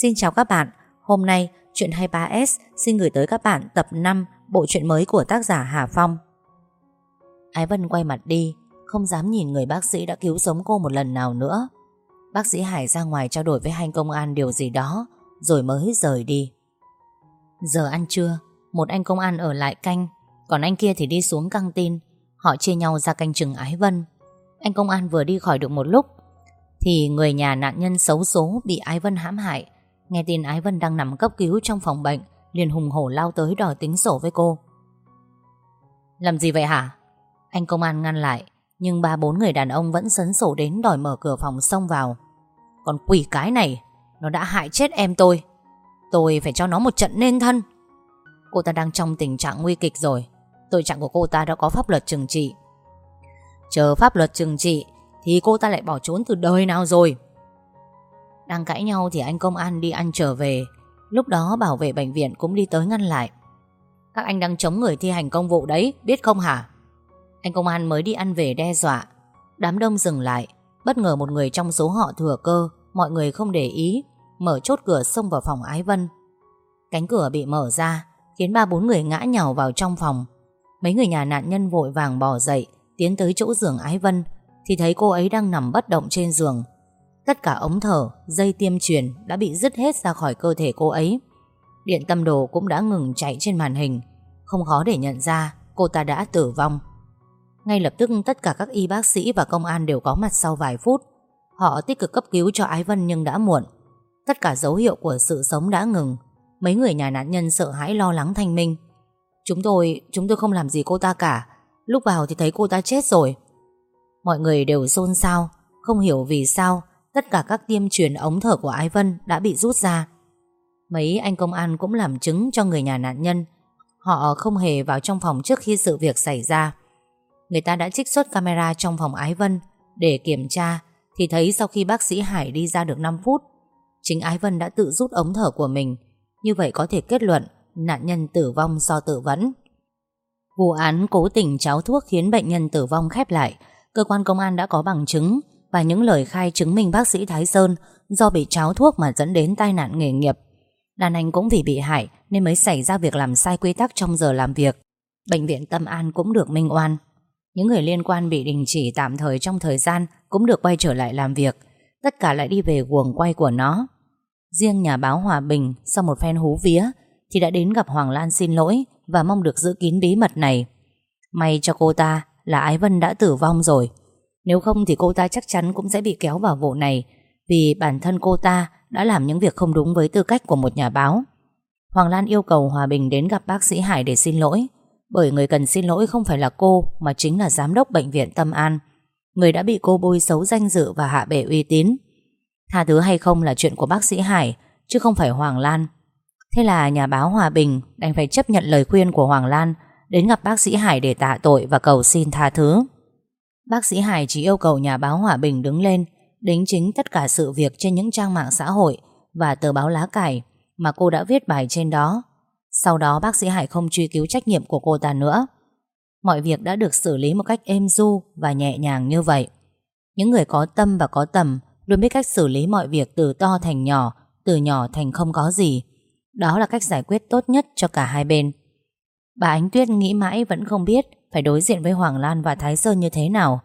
Xin chào các bạn, hôm nay Chuyện 23S xin gửi tới các bạn tập 5 bộ truyện mới của tác giả Hà Phong. Ái Vân quay mặt đi, không dám nhìn người bác sĩ đã cứu sống cô một lần nào nữa. Bác sĩ Hải ra ngoài trao đổi với hai công an điều gì đó, rồi mới rời đi. Giờ ăn trưa, một anh công an ở lại canh, còn anh kia thì đi xuống căng tin. Họ chia nhau ra canh chừng Ái Vân. Anh công an vừa đi khỏi được một lúc, thì người nhà nạn nhân xấu số bị Ái Vân hãm hại Nghe tin Ái Vân đang nằm cấp cứu trong phòng bệnh, liền hùng hổ lao tới đòi tính sổ với cô. Làm gì vậy hả? Anh công an ngăn lại, Nhưng ba bốn người đàn ông vẫn sấn sổ đến đòi mở cửa phòng xông vào. Còn quỷ cái này, Nó đã hại chết em tôi. Tôi phải cho nó một trận nên thân. Cô ta đang trong tình trạng nguy kịch rồi. Tội trạng của cô ta đã có pháp luật trừng trị. Chờ pháp luật trừng trị, Thì cô ta lại bỏ trốn từ đời nào rồi? Đang cãi nhau thì anh công an đi ăn trở về. Lúc đó bảo vệ bệnh viện cũng đi tới ngăn lại. Các anh đang chống người thi hành công vụ đấy, Biết không hả? Anh công an mới đi ăn về đe dọa. Đám đông dừng lại. Bất ngờ một người trong số họ thừa cơ, Mọi người không để ý, Mở chốt cửa xông vào phòng Ái Vân. Cánh cửa bị mở ra, Khiến ba bốn người ngã nhào vào trong phòng. Mấy người nhà nạn nhân vội vàng bỏ dậy, Tiến tới chỗ giường Ái Vân. Thì thấy cô ấy đang nằm bất động trên giường. Tất cả ống thở, dây tiêm truyền đã bị dứt hết ra khỏi cơ thể cô ấy. Điện tâm đồ cũng đã ngừng chạy trên màn hình. Không khó để nhận ra cô ta đã tử vong. Ngay lập tức tất cả các y bác sĩ và công an đều có mặt sau vài phút. Họ tích cực cấp cứu cho Ái Vân nhưng đã muộn. Tất cả dấu hiệu của sự sống đã ngừng. Mấy người nhà nạn nhân sợ hãi lo lắng thanh minh. Chúng tôi, chúng tôi không làm gì cô ta cả. Lúc vào thì thấy cô ta chết rồi. Mọi người đều xôn xao, không hiểu vì sao Tất cả các tiêm truyền ống thở của Ái Vân đã bị rút ra. Mấy anh công an cũng làm chứng cho người nhà nạn nhân. Họ không hề vào trong phòng trước khi sự việc xảy ra. Người ta đã trích xuất camera trong phòng Ái Vân Để kiểm tra, Thì thấy sau khi bác sĩ Hải đi ra được 5 phút, Chính Ái Vân đã tự rút ống thở của mình. Như vậy có thể kết luận Nạn nhân tử vong do tự vẫn. Vụ án cố tình cháo thuốc khiến bệnh nhân tử vong khép lại. Cơ quan công an đã có bằng chứng và những lời khai chứng minh bác sĩ Thái Sơn do bị cháo thuốc mà dẫn đến tai nạn nghề nghiệp. Đàn anh cũng vì bị hại nên mới xảy ra việc làm sai quy tắc trong giờ làm việc. Bệnh viện Tâm An cũng được minh oan. Những người liên quan bị đình chỉ tạm thời trong thời gian cũng được quay trở lại làm việc. Tất cả lại đi về guồng quay của nó. Riêng nhà báo Hòa Bình sau một phen hú vía thì đã đến gặp Hoàng Lan xin lỗi và mong được giữ kín bí mật này. May cho cô ta là Ái Vân đã tử vong rồi. Nếu không thì cô ta chắc chắn cũng sẽ bị kéo vào vụ này, vì bản thân cô ta đã làm những việc không đúng với tư cách của một nhà báo. Hoàng Lan yêu cầu Hòa Bình đến gặp bác sĩ Hải để xin lỗi, bởi người cần xin lỗi không phải là cô mà chính là giám đốc bệnh viện Tâm An, người đã bị cô bôi xấu danh dự và hạ bệ uy tín. Tha thứ hay không là chuyện của bác sĩ Hải, chứ không phải Hoàng Lan. Thế là nhà báo Hòa Bình đành phải chấp nhận lời khuyên của Hoàng Lan đến gặp bác sĩ Hải để tạ tội và cầu xin tha thứ. Bác sĩ Hải chỉ yêu cầu nhà báo Hòa Bình đứng lên đính chính tất cả sự việc trên những trang mạng xã hội và tờ báo lá cải mà cô đã viết bài trên đó. Sau đó bác sĩ Hải không truy cứu trách nhiệm của cô ta nữa. Mọi việc đã được xử lý một cách êm du và nhẹ nhàng như vậy. Những người có tâm và có tầm luôn biết cách xử lý mọi việc từ to thành nhỏ, từ nhỏ thành không có gì. Đó là cách giải quyết tốt nhất cho cả hai bên. Bà Ánh Tuyết nghĩ mãi vẫn không biết phải đối diện với Hoàng Lan và Thái Sơn như thế nào?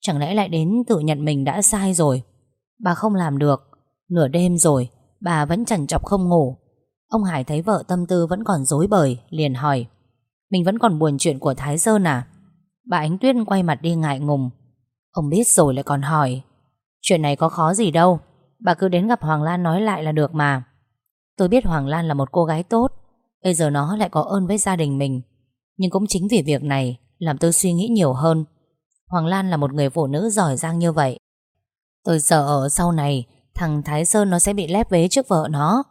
Chẳng lẽ lại đến tự nhận mình đã sai rồi? Bà không làm được. Nửa đêm rồi, Bà vẫn chẳng chọc không ngủ. Ông Hải thấy vợ tâm tư vẫn còn dối bời, Liền hỏi, Mình vẫn còn buồn chuyện của Thái Sơn à? Bà Ánh Tuyết quay mặt đi ngại ngùng, Ông biết rồi lại còn hỏi, Chuyện này có khó gì đâu, Bà cứ đến gặp Hoàng Lan nói lại là được mà. Tôi biết Hoàng Lan là một cô gái tốt, Bây giờ nó lại có ơn với gia đình mình. Nhưng cũng chính vì việc này làm tôi suy nghĩ nhiều hơn. Hoàng Lan là một người phụ nữ giỏi giang như vậy. Tôi sợ ở sau này thằng Thái Sơn nó sẽ bị lép vế trước vợ nó.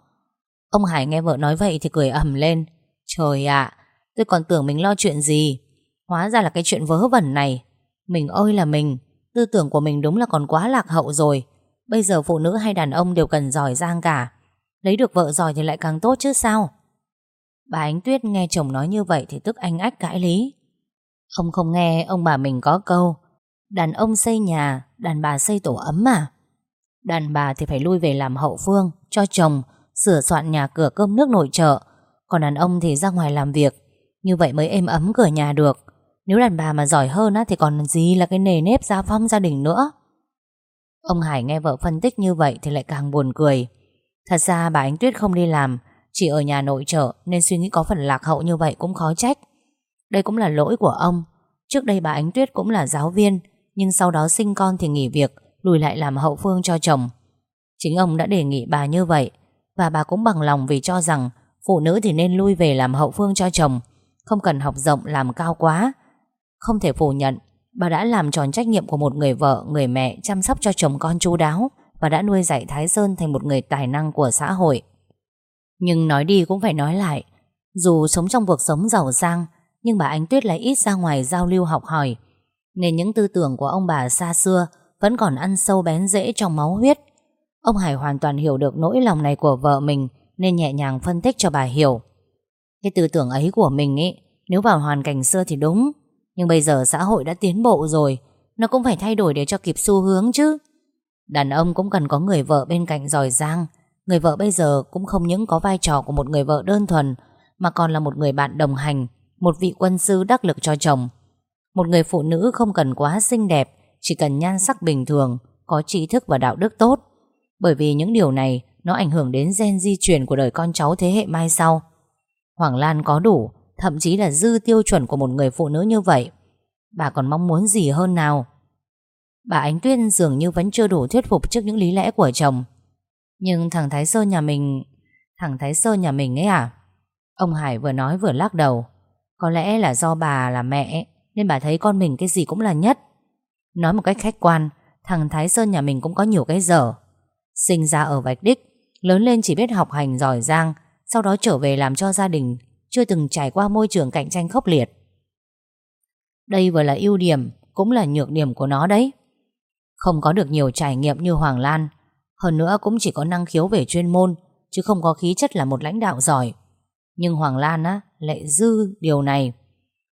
Ông Hải nghe vợ nói vậy thì cười ầm lên. Trời ạ, tôi còn tưởng mình lo chuyện gì. Hóa ra là cái chuyện vớ vẩn này. Mình ơi là mình, tư tưởng của mình đúng là còn quá lạc hậu rồi. Bây giờ phụ nữ hay đàn ông đều cần giỏi giang cả. Lấy được vợ giỏi thì lại càng tốt chứ sao. Bà Ánh Tuyết nghe chồng nói như vậy thì tức anh ách cãi lý. Ông không nghe ông bà mình có câu Đàn ông xây nhà Đàn bà xây tổ ấm mà Đàn bà thì phải lui về làm hậu phương Cho chồng Sửa soạn nhà cửa cơm nước nội trợ. Còn đàn ông thì ra ngoài làm việc Như vậy mới êm ấm cửa nhà được. Nếu đàn bà mà giỏi hơn á, Thì còn gì là cái nề nếp gia phong gia đình nữa. Ông Hải nghe vợ phân tích như vậy Thì lại càng buồn cười. Thật ra bà Ánh Tuyết không đi làm Chỉ ở nhà nội trợ Nên suy nghĩ có phần lạc hậu như vậy cũng khó trách. Đây cũng là lỗi của ông. Trước đây bà Ánh Tuyết cũng là giáo viên, Nhưng sau đó sinh con thì nghỉ việc, Lùi lại làm hậu phương cho chồng. Chính ông đã đề nghị bà như vậy, Và bà cũng bằng lòng vì cho rằng Phụ nữ thì nên lui về làm hậu phương cho chồng, Không cần học rộng làm cao quá. Không thể phủ nhận, Bà đã làm tròn trách nhiệm của một người vợ, Người mẹ chăm sóc cho chồng con chu đáo Và đã nuôi dạy Thái Sơn thành một người tài năng của xã hội. Nhưng nói đi cũng phải nói lại, Dù sống trong cuộc sống giàu sang nhưng bà Ánh Tuyết lại ít ra ngoài giao lưu học hỏi. Nên những tư tưởng của ông bà xa xưa Vẫn còn ăn sâu bén rễ trong máu huyết. Ông Hải hoàn toàn hiểu được nỗi lòng này của vợ mình, Nên nhẹ nhàng phân tích cho bà hiểu. Cái tư tưởng ấy của mình ý, Nếu vào hoàn cảnh xưa thì đúng. Nhưng bây giờ xã hội đã tiến bộ rồi, Nó cũng phải thay đổi để cho kịp xu hướng chứ. Đàn ông cũng cần có người vợ bên cạnh giỏi giang. Người vợ bây giờ cũng không những có vai trò của một người vợ đơn thuần, Mà còn là một người bạn đồng hành. Một vị quân sư đắc lực cho chồng. Một người phụ nữ không cần quá xinh đẹp, Chỉ cần nhan sắc bình thường, Có trí thức và đạo đức tốt. Bởi vì những điều này, Nó ảnh hưởng đến gen di truyền của đời con cháu thế hệ mai sau. Hoàng Lan có đủ, Thậm chí là dư tiêu chuẩn của một người phụ nữ như vậy. Bà còn mong muốn gì hơn nào? Bà Ánh Tuyên dường như vẫn chưa đủ thuyết phục trước những lý lẽ của chồng. Nhưng thằng Thái Sơn nhà mình, Thằng Thái Sơn nhà mình ấy à? Ông Hải vừa nói vừa lắc đầu. Có lẽ là do bà là mẹ, Nên bà thấy con mình cái gì cũng là nhất. Nói một cách khách quan, Thằng Thái Sơn nhà mình cũng có nhiều cái dở. Sinh ra ở vạch Đích, Lớn lên chỉ biết học hành giỏi giang, Sau đó trở về làm cho gia đình, Chưa từng trải qua môi trường cạnh tranh khốc liệt. Đây vừa là ưu điểm, Cũng là nhược điểm của nó đấy. Không có được nhiều trải nghiệm như Hoàng Lan, Hơn nữa cũng chỉ có năng khiếu về chuyên môn, Chứ không có khí chất là một lãnh đạo giỏi. Nhưng Hoàng Lan á, lại dư điều này.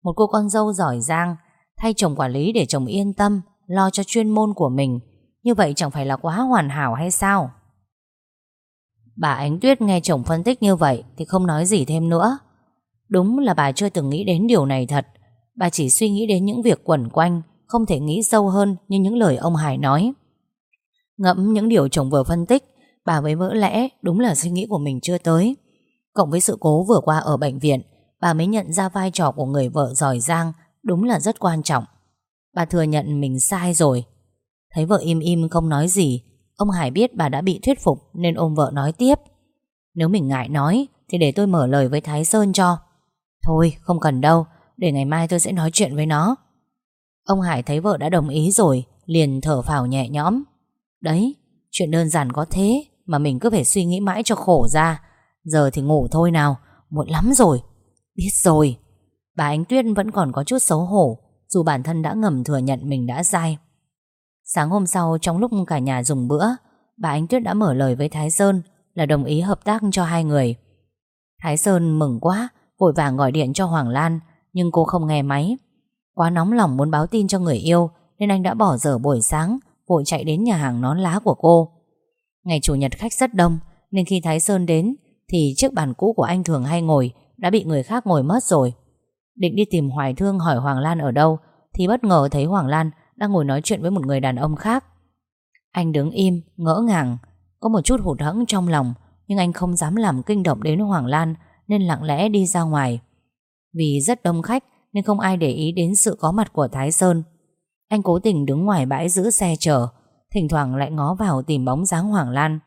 Một cô con dâu giỏi giang, Thay chồng quản lý để chồng yên tâm, Lo cho chuyên môn của mình. Như vậy chẳng phải là quá hoàn hảo hay sao? Bà Ánh Tuyết nghe chồng phân tích như vậy Thì không nói gì thêm nữa. Đúng là bà chưa từng nghĩ đến điều này thật. Bà chỉ suy nghĩ đến những việc quẩn quanh, Không thể nghĩ sâu hơn Như những lời ông Hải nói. Ngẫm những điều chồng vừa phân tích, Bà mới vỡ lẽ đúng là suy nghĩ của mình chưa tới. Cộng với sự cố vừa qua ở bệnh viện, Bà mới nhận ra vai trò của người vợ giỏi giang Đúng là rất quan trọng. Bà thừa nhận mình sai rồi. Thấy vợ im im không nói gì, Ông Hải biết bà đã bị thuyết phục Nên ôm vợ nói tiếp. Nếu mình ngại nói, Thì để tôi mở lời với Thái Sơn cho. Thôi, không cần đâu, Để ngày mai tôi sẽ nói chuyện với nó. Ông Hải thấy vợ đã đồng ý rồi, Liền thở phào nhẹ nhõm. Đấy, chuyện đơn giản có thế, Mà mình cứ phải suy nghĩ mãi cho khổ ra. Giờ thì ngủ thôi nào, Muộn lắm rồi. Biết rồi. Bà Ánh Tuyết vẫn còn có chút xấu hổ, Dù bản thân đã ngầm thừa nhận mình đã sai. Sáng hôm sau, trong lúc cả nhà dùng bữa, Bà Ánh Tuyết đã mở lời với Thái Sơn Là đồng ý hợp tác cho hai người. Thái Sơn mừng quá, Vội vàng gọi điện cho Hoàng Lan, Nhưng cô không nghe máy. Quá nóng lòng muốn báo tin cho người yêu, Nên anh đã bỏ dở buổi sáng, Vội chạy đến nhà hàng nón lá của cô. Ngày Chủ nhật khách rất đông, Nên khi Thái Sơn đến thì chiếc bàn cũ của anh thường hay ngồi Đã bị người khác ngồi mất rồi Định đi tìm Hoài Thương hỏi Hoàng Lan ở đâu Thì bất ngờ thấy Hoàng Lan đang ngồi nói chuyện với một người đàn ông khác. Anh đứng im, ngỡ ngàng, có một chút hụt hẫng trong lòng, nhưng anh không dám làm kinh động đến Hoàng Lan nên lặng lẽ đi ra ngoài. Vì rất đông khách nên không ai để ý đến sự có mặt của Thái Sơn. Anh cố tình đứng ngoài bãi giữ xe chờ, thỉnh thoảng lại ngó vào tìm bóng dáng Hoàng Lan.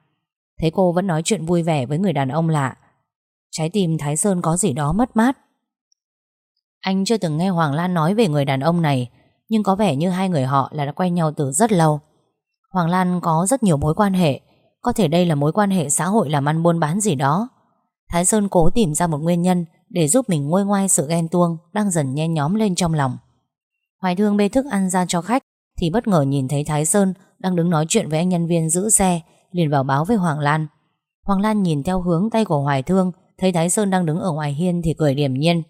Thấy cô vẫn nói chuyện vui vẻ với người đàn ông lạ. Trái tim Thái Sơn có gì đó mất mát. Anh chưa từng nghe Hoàng Lan nói về người đàn ông này nhưng có vẻ như hai người họ là đã quen nhau từ rất lâu. Hoàng Lan có rất nhiều mối quan hệ, có thể đây là mối quan hệ xã hội làm ăn buôn bán gì đó. Thái Sơn cố tìm ra một nguyên nhân để giúp mình nguôi ngoai sự ghen tuông đang dần nhen nhóm lên trong lòng. Hoài Thương bê thức ăn ra cho khách thì bất ngờ nhìn thấy Thái Sơn đang đứng nói chuyện với anh nhân viên giữ xe, liền vào báo với Hoàng Lan. Hoàng Lan nhìn theo hướng tay của Hoài Thương, thấy Thái Sơn đang đứng ở ngoài hiên thì cười điềm nhiên.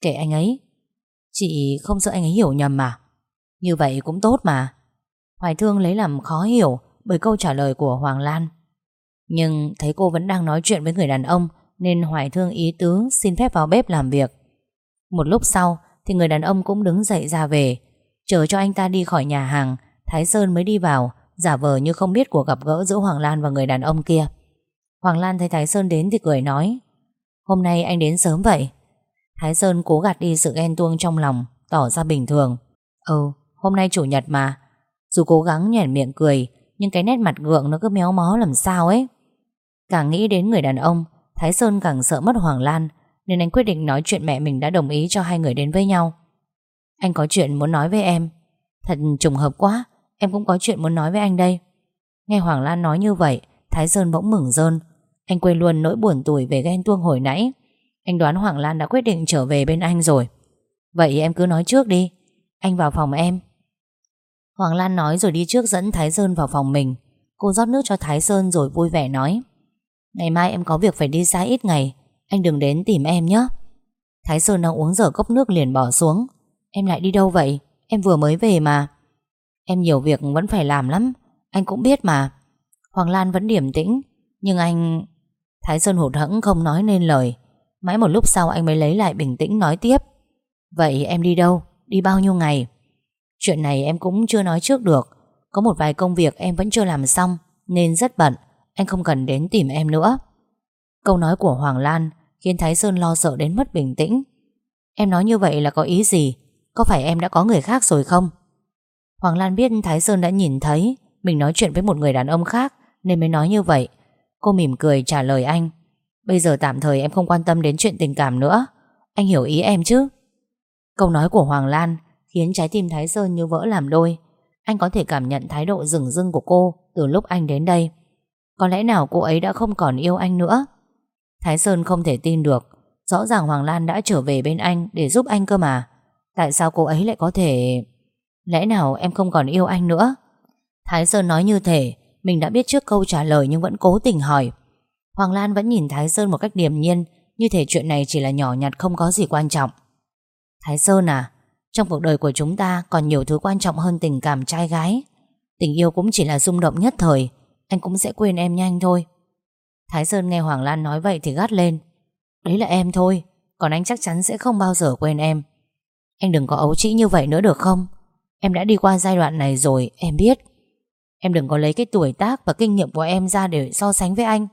Kể anh ấy, chị không sợ anh ấy hiểu nhầm mà. Như vậy cũng tốt mà Hoài Thương lấy làm khó hiểu Bởi câu trả lời của Hoàng Lan Nhưng thấy cô vẫn đang nói chuyện với người đàn ông Nên Hoài thương ý tứ xin phép vào bếp làm việc Một lúc sau Thì người đàn ông cũng đứng dậy ra về Chờ cho anh ta đi khỏi nhà hàng Thái Sơn mới đi vào Giả vờ như không biết cuộc gặp gỡ giữa Hoàng Lan và người đàn ông kia. Hoàng Lan thấy Thái Sơn đến thì cười nói, Hôm nay anh đến sớm vậy? Thái Sơn cố gạt đi sự ghen tuông trong lòng, Tỏ ra bình thường. Ừ hôm nay chủ nhật mà. Dù cố gắng nhẻn miệng cười, Nhưng cái nét mặt gượng nó cứ méo mó làm sao ấy. Càng nghĩ đến người đàn ông, Thái Sơn càng sợ mất Hoàng Lan, Nên anh quyết định nói chuyện mẹ mình đã đồng ý Cho hai người đến với nhau. Anh có chuyện muốn nói với em. Thật trùng hợp quá Em cũng có chuyện muốn nói với anh đây. Nghe Hoàng Lan nói như vậy, Thái Sơn bỗng mừng rơn. Anh quên luôn nỗi buồn tuổi về ghen tuông hồi nãy. Anh đoán Hoàng Lan đã quyết định trở về bên anh rồi. Vậy em cứ nói trước đi. Anh vào phòng em. Hoàng Lan nói rồi đi trước dẫn Thái Sơn vào phòng mình. Cô rót nước cho Thái Sơn rồi vui vẻ nói. Ngày mai em có việc phải đi xa ít ngày. Anh đừng đến tìm em nhé. Thái Sơn đang uống dở cốc nước liền bỏ xuống. Em lại đi đâu vậy? Em vừa mới về mà. Em nhiều việc vẫn phải làm lắm, Anh cũng biết mà. Hoàng Lan vẫn điềm tĩnh, Nhưng anh... Thái Sơn hụt hẫng không nói nên lời. Mãi một lúc sau anh mới lấy lại bình tĩnh nói tiếp. Vậy em đi đâu? Đi bao nhiêu ngày? Chuyện này em cũng chưa nói trước được. Có một vài công việc em vẫn chưa làm xong, Nên rất bận. Anh không cần đến tìm em nữa. Câu nói của Hoàng Lan Khiến Thái Sơn lo sợ đến mất bình tĩnh. Em nói như vậy là có ý gì? Có phải em đã có người khác rồi không? Hoàng Lan biết Thái Sơn đã nhìn thấy, Mình nói chuyện với một người đàn ông khác, Nên mới nói như vậy. Cô mỉm cười trả lời anh, Bây giờ tạm thời em không quan tâm đến chuyện tình cảm nữa. Anh hiểu ý em chứ? Câu nói của Hoàng Lan Khiến trái tim Thái Sơn như vỡ làm đôi. Anh có thể cảm nhận thái độ rừng rưng của cô Từ lúc anh đến đây. Có lẽ nào cô ấy đã không còn yêu anh nữa? Thái Sơn không thể tin được. Rõ ràng Hoàng Lan đã trở về bên anh Để giúp anh cơ mà. Tại sao cô ấy lại có thể Lẽ nào em không còn yêu anh nữa? Thái Sơn nói như thể Mình đã biết trước câu trả lời nhưng vẫn cố tình hỏi. Hoàng Lan vẫn nhìn Thái Sơn một cách điềm nhiên, Như thể chuyện này chỉ là nhỏ nhặt, không có gì quan trọng. Thái Sơn à Trong cuộc đời của chúng ta còn nhiều thứ quan trọng hơn tình cảm trai gái. Tình yêu cũng chỉ là rung động nhất thời, Anh cũng sẽ quên em nhanh thôi. Thái Sơn nghe Hoàng Lan nói vậy thì gắt lên. Đấy là em thôi, Còn anh chắc chắn sẽ không bao giờ quên em. Anh đừng có ấu trĩ như vậy nữa được không? Em đã đi qua giai đoạn này rồi, Em biết. Em đừng có lấy cái tuổi tác và kinh nghiệm của em ra để so sánh với anh.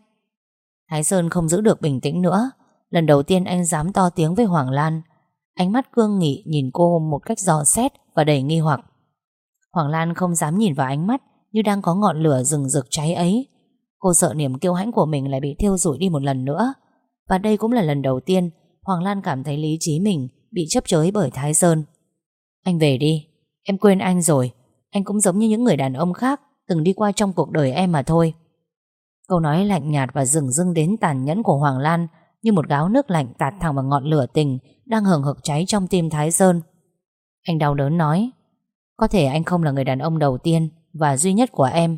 Thái Sơn không giữ được bình tĩnh nữa. Lần đầu tiên anh dám to tiếng với Hoàng Lan. Ánh mắt cương nghị nhìn cô một cách dò xét và đầy nghi hoặc. Hoàng Lan không dám nhìn vào ánh mắt Như đang có ngọn lửa rừng rực cháy ấy. Cô sợ niềm kiêu hãnh của mình lại bị thiêu rụi đi một lần nữa. Và đây cũng là lần đầu tiên Hoàng Lan cảm thấy lý trí mình Bị chấp chới bởi Thái Sơn. Anh về đi. Em quên anh rồi. Anh cũng giống như những người đàn ông khác, Từng đi qua trong cuộc đời em mà thôi. Câu nói lạnh nhạt và rừng rưng đến tàn nhẫn của Hoàng Lan, Như một gáo nước lạnh tạt thẳng vào ngọn lửa tình Đang hừng hực cháy trong tim Thái Sơn. Anh đau đớn nói, Có thể anh không là người đàn ông đầu tiên Và duy nhất của em,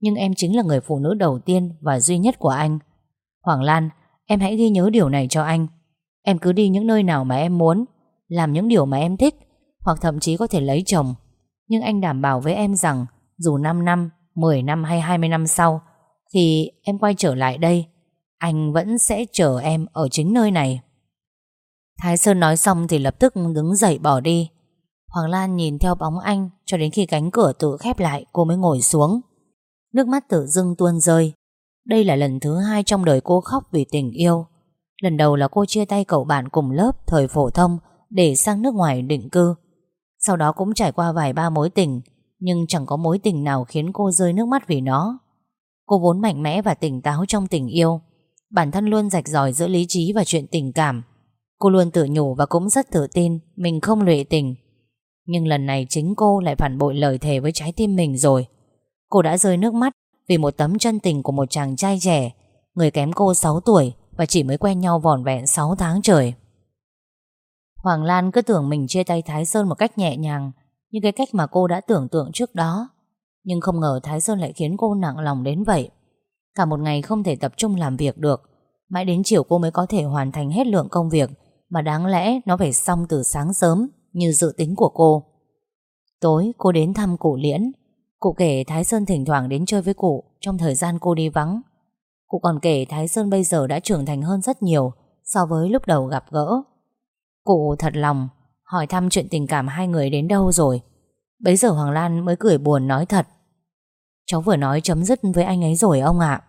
Nhưng em chính là người phụ nữ đầu tiên Và duy nhất của anh. Hoàng Lan, Em hãy ghi nhớ điều này cho anh. Em cứ đi những nơi nào mà em muốn, Làm những điều mà em thích hoặc thậm chí có thể lấy chồng. Nhưng anh đảm bảo với em rằng dù 5 năm, 10 năm hay 20 năm sau, thì em quay trở lại đây, anh vẫn sẽ chờ em ở chính nơi này. Thái Sơn nói xong thì lập tức đứng dậy bỏ đi. Hoàng Lan nhìn theo bóng anh cho đến khi cánh cửa tự khép lại cô mới ngồi xuống. Nước mắt tự dưng tuôn rơi. Đây là lần thứ hai trong đời cô khóc vì tình yêu. Lần đầu là cô chia tay cậu bạn cùng lớp thời phổ thông để sang nước ngoài định cư. Sau đó cũng trải qua vài ba mối tình, Nhưng chẳng có mối tình nào khiến cô rơi nước mắt vì nó. Cô vốn mạnh mẽ và tỉnh táo trong tình yêu. Bản thân luôn rạch ròi giữa lý trí và chuyện tình cảm. Cô luôn tự nhủ và cũng rất tự tin Mình không lụy tình. Nhưng lần này chính cô lại phản bội lời thề với trái tim mình rồi. Cô đã rơi nước mắt Vì một tấm chân tình của một chàng trai trẻ, Người kém cô 6 tuổi Và chỉ mới quen nhau vòn vẹn 6 tháng trời. Hoàng Lan cứ tưởng mình chia tay Thái Sơn một cách nhẹ nhàng, Như cái cách mà cô đã tưởng tượng trước đó. Nhưng không ngờ Thái Sơn lại khiến cô nặng lòng đến vậy. Cả một ngày không thể tập trung làm việc được, Mãi đến chiều cô mới có thể hoàn thành hết lượng công việc Mà đáng lẽ nó phải xong từ sáng sớm, Như dự tính của cô. Tối, cô đến thăm cụ Liễn. Cụ kể Thái Sơn thỉnh thoảng đến chơi với cụ Trong thời gian cô đi vắng. Cụ còn kể Thái Sơn bây giờ đã trưởng thành hơn rất nhiều So với lúc đầu gặp gỡ. Cụ thật lòng, Hỏi thăm chuyện tình cảm hai người đến đâu rồi? Bấy giờ Hoàng Lan mới cười buồn nói thật. Cháu vừa nói chấm dứt với anh ấy rồi, ông ạ.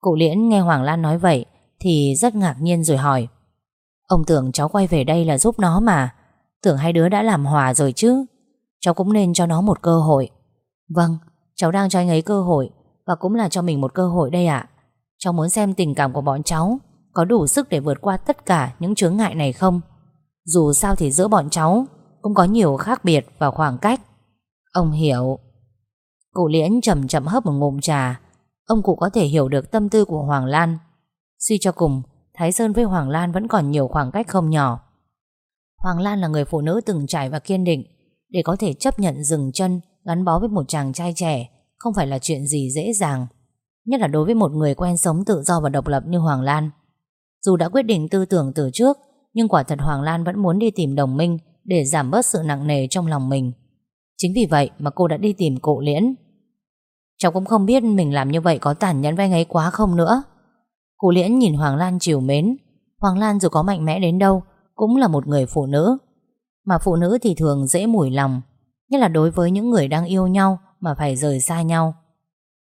Cụ Liễn nghe Hoàng Lan nói vậy Thì rất ngạc nhiên rồi hỏi. Ông tưởng cháu quay về đây là giúp nó mà. Tưởng hai đứa đã làm hòa rồi chứ. Cháu cũng nên cho nó một cơ hội. Vâng Cháu đang cho anh ấy cơ hội Và cũng là cho mình một cơ hội đây ạ. Cháu muốn xem tình cảm của bọn cháu. Có đủ sức để vượt qua tất cả những chướng ngại này không? Dù sao thì giữa bọn cháu Cũng có nhiều khác biệt và khoảng cách. Ông hiểu. Cụ liễn chậm chậm hấp một ngụm trà. Ông cụ có thể hiểu được tâm tư của Hoàng Lan. Suy cho cùng, Thái Sơn với Hoàng Lan vẫn còn nhiều khoảng cách không nhỏ. Hoàng Lan là người phụ nữ từng trải và kiên định. Để có thể chấp nhận dừng chân, Gắn bó với một chàng trai trẻ, Không phải là chuyện gì dễ dàng. Nhất là đối với một người quen sống tự do và độc lập như Hoàng Lan. Dù đã quyết định tư tưởng từ trước, Nhưng quả thật Hoàng Lan vẫn muốn đi tìm đồng minh Để giảm bớt sự nặng nề trong lòng mình. Chính vì vậy mà cô đã đi tìm cụ liễn. Cháu cũng không biết mình làm như vậy có tàn nhẫn với anh ấy quá không nữa. Cụ liễn nhìn Hoàng Lan chiều mến. Hoàng Lan dù có mạnh mẽ đến đâu, Cũng là một người phụ nữ. Mà phụ nữ thì thường dễ mủi lòng, Nhất là đối với những người đang yêu nhau Mà phải rời xa nhau.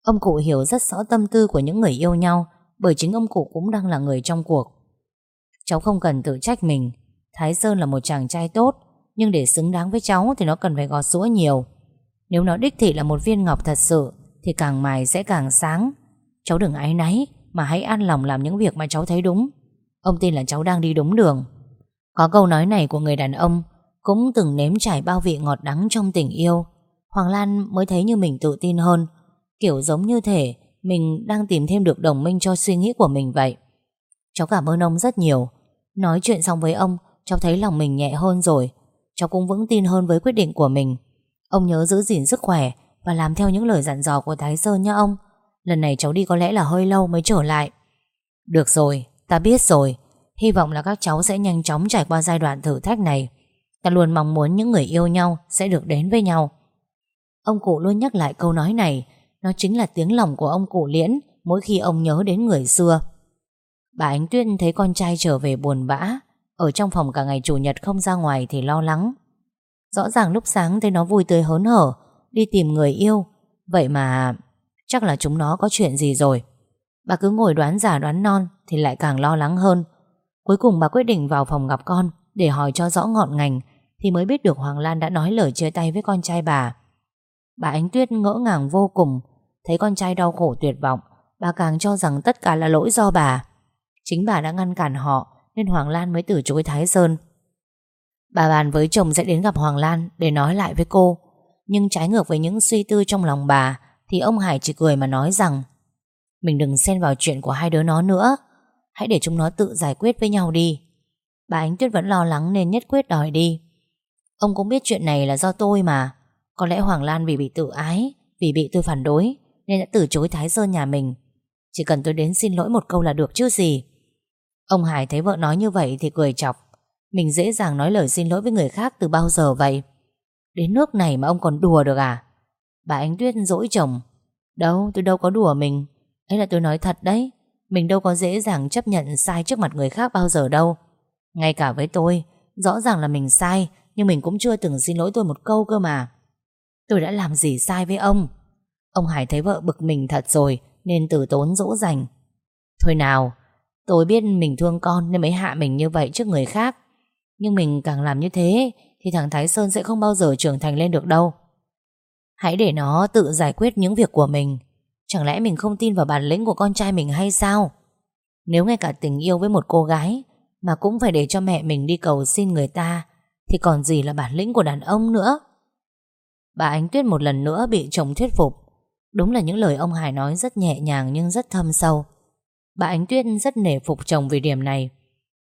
Ông cụ hiểu rất rõ tâm tư của những người yêu nhau bởi chính ông cụ cũng đang là người trong cuộc. Cháu không cần tự trách mình. Thái Sơn là một chàng trai tốt, Nhưng để xứng đáng với cháu Thì nó cần phải gọt sũa nhiều. Nếu nó đích thị là một viên ngọc thật sự, Thì càng mài sẽ càng sáng. Cháu đừng áy náy, Mà hãy an lòng làm những việc mà cháu thấy đúng. Ông tin là cháu đang đi đúng đường. Có câu nói này của người đàn ông, Cũng từng nếm trải bao vị ngọt đắng trong tình yêu. Hoàng Lan mới thấy như mình tự tin hơn. Kiểu giống như thể mình đang tìm thêm được đồng minh cho suy nghĩ của mình vậy. Cháu cảm ơn ông rất nhiều. Nói chuyện xong với ông Cháu thấy lòng mình nhẹ hơn rồi. Cháu cũng vững tin hơn với quyết định của mình. Ông nhớ giữ gìn sức khỏe Và làm theo những lời dặn dò của Thái Sơn nha ông. Lần này cháu đi có lẽ là hơi lâu mới trở lại. Được rồi, ta biết rồi. Hy vọng là các cháu sẽ nhanh chóng trải qua giai đoạn thử thách này. Ta luôn mong muốn những người yêu nhau Sẽ được đến với nhau. Ông cụ luôn nhắc lại câu nói này nó chính là tiếng lòng của ông cụ liễn, Mỗi khi ông nhớ đến người xưa. Bà Ánh Tuyết thấy con trai trở về buồn bã, Ở trong phòng cả ngày chủ nhật không ra ngoài Thì lo lắng. Rõ ràng lúc sáng thấy nó vui tươi hớn hở, Đi tìm người yêu. Vậy mà chắc là chúng nó có chuyện gì rồi? Bà cứ ngồi đoán giả đoán non Thì lại càng lo lắng hơn. Cuối cùng bà quyết định vào phòng gặp con Để hỏi cho rõ ngọn ngành Thì mới biết được Hoàng Lan đã nói lời chia tay với con trai bà. Bà Ánh Tuyết ngỡ ngàng vô cùng, Thấy con trai đau khổ tuyệt vọng, Bà càng cho rằng tất cả là lỗi do bà. Chính bà đã ngăn cản họ, Nên Hoàng Lan mới từ chối Thái Sơn. Bà bàn với chồng sẽ đến gặp Hoàng Lan Để nói lại với cô, Nhưng trái ngược với những suy tư trong lòng bà, Thì ông Hải chỉ cười mà nói rằng, Mình đừng xen vào chuyện của hai đứa nó nữa, Hãy để chúng nó tự giải quyết với nhau đi. Bà Ánh Tuyết vẫn lo lắng nên nhất quyết đòi đi. Ông cũng biết chuyện này là do tôi mà có lẽ Hoàng Lan vì bị tự ái, Vì bị tôi phản đối, Nên đã từ chối Thái Sơn nhà mình. Chỉ cần tôi đến xin lỗi một câu là được chứ gì? Ông Hải thấy vợ nói như vậy thì cười chọc. Mình dễ dàng nói lời xin lỗi với người khác từ bao giờ vậy? Đến nước này mà ông còn đùa được à? Bà Ánh Tuyết dỗi chồng. Đâu, tôi đâu có đùa mình. Ấy là tôi nói thật đấy. Mình đâu có dễ dàng chấp nhận sai trước mặt người khác bao giờ đâu. Ngay cả với tôi, Rõ ràng là mình sai, Nhưng mình cũng chưa từng xin lỗi tôi một câu cơ mà. Tôi đã làm gì sai với ông? Ông Hải thấy vợ bực mình thật rồi, Nên từ tốn dỗ dành. Thôi nào, Tôi biết mình thương con nên mới hạ mình như vậy trước người khác. Nhưng mình càng làm như thế, Thì thằng Thái Sơn sẽ không bao giờ trưởng thành lên được đâu. Hãy để nó tự giải quyết những việc của mình. Chẳng lẽ mình không tin vào bản lĩnh của con trai mình hay sao? Nếu ngay cả tình yêu với một cô gái Mà cũng phải để cho mẹ mình đi cầu xin người ta, Thì còn gì là bản lĩnh của đàn ông nữa? Bà Ánh Tuyết một lần nữa bị chồng thuyết phục. Đúng là những lời ông Hải nói rất nhẹ nhàng nhưng rất thâm sâu. Bà Ánh Tuyết rất nể phục chồng vì điểm này.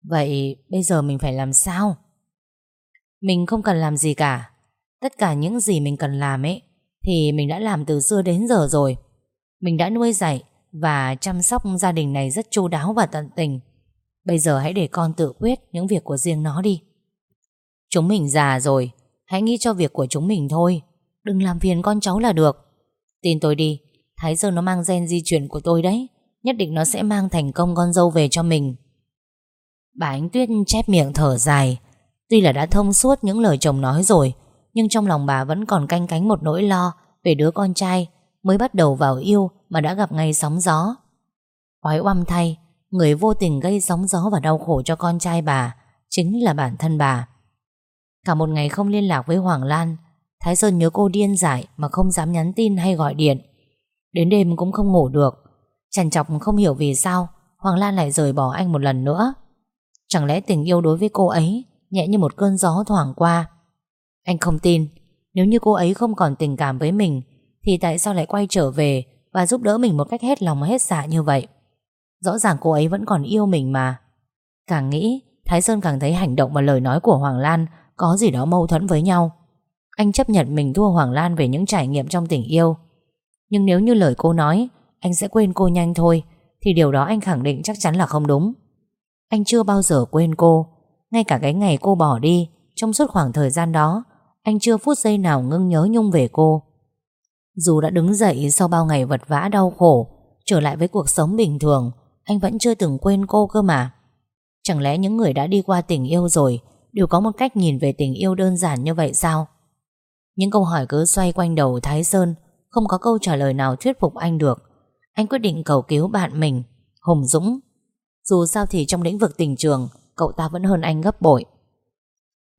Vậy bây giờ mình phải làm sao? Mình không cần làm gì cả. Tất cả những gì mình cần làm ấy, Thì mình đã làm từ xưa đến giờ rồi. Mình đã nuôi dạy Và chăm sóc gia đình này rất chu đáo và tận tình. Bây giờ hãy để con tự quyết Những việc của riêng nó đi. Chúng mình già rồi Hãy nghĩ cho việc của chúng mình thôi. Đừng làm phiền con cháu là được. Tin tôi đi, Thái Sơn nó mang gen di chuyển của tôi đấy. Nhất định nó sẽ mang thành công con dâu về cho mình. Bà Ánh Tuyết chép miệng thở dài. Tuy là đã thông suốt những lời chồng nói rồi, Nhưng trong lòng bà vẫn còn canh cánh một nỗi lo Về đứa con trai Mới bắt đầu vào yêu Mà đã gặp ngay sóng gió. Oái oăm thay, Người vô tình gây sóng gió và đau khổ cho con trai bà Chính là bản thân bà. Cả một ngày không liên lạc với Hoàng Lan, Thái Sơn nhớ cô điên dại Mà không dám nhắn tin hay gọi điện. Đến đêm cũng không ngủ được. Chằn chọc không hiểu vì sao, Hoàng Lan lại rời bỏ anh một lần nữa. Chẳng lẽ tình yêu đối với cô ấy Nhẹ như một cơn gió thoảng qua? Anh không tin. Nếu như cô ấy không còn tình cảm với mình, Thì tại sao lại quay trở về Và giúp đỡ mình một cách hết lòng hết dạ như vậy? Rõ ràng cô ấy vẫn còn yêu mình mà. Càng nghĩ, Thái Sơn càng thấy hành động và lời nói của Hoàng Lan có gì đó mâu thuẫn với nhau. Anh chấp nhận mình thua Hoàng Lan Về những trải nghiệm trong tình yêu. Nhưng nếu như lời cô nói, Anh sẽ quên cô nhanh thôi, Thì điều đó anh khẳng định chắc chắn là không đúng. Anh chưa bao giờ quên cô. Ngay cả cái ngày cô bỏ đi, Trong suốt khoảng thời gian đó, Anh chưa phút giây nào ngưng nhớ nhung về cô. Dù đã đứng dậy sau bao ngày vật vã đau khổ, Trở lại với cuộc sống bình thường, Anh vẫn chưa từng quên cô cơ mà. Chẳng lẽ những người đã đi qua tình yêu rồi Đều có một cách nhìn về tình yêu đơn giản như vậy sao? Những câu hỏi cứ xoay quanh đầu Thái Sơn, Không có câu trả lời nào thuyết phục anh được. Anh quyết định cầu cứu bạn mình, Hùng Dũng. Dù sao thì trong lĩnh vực tình trường, Cậu ta vẫn hơn anh gấp bội.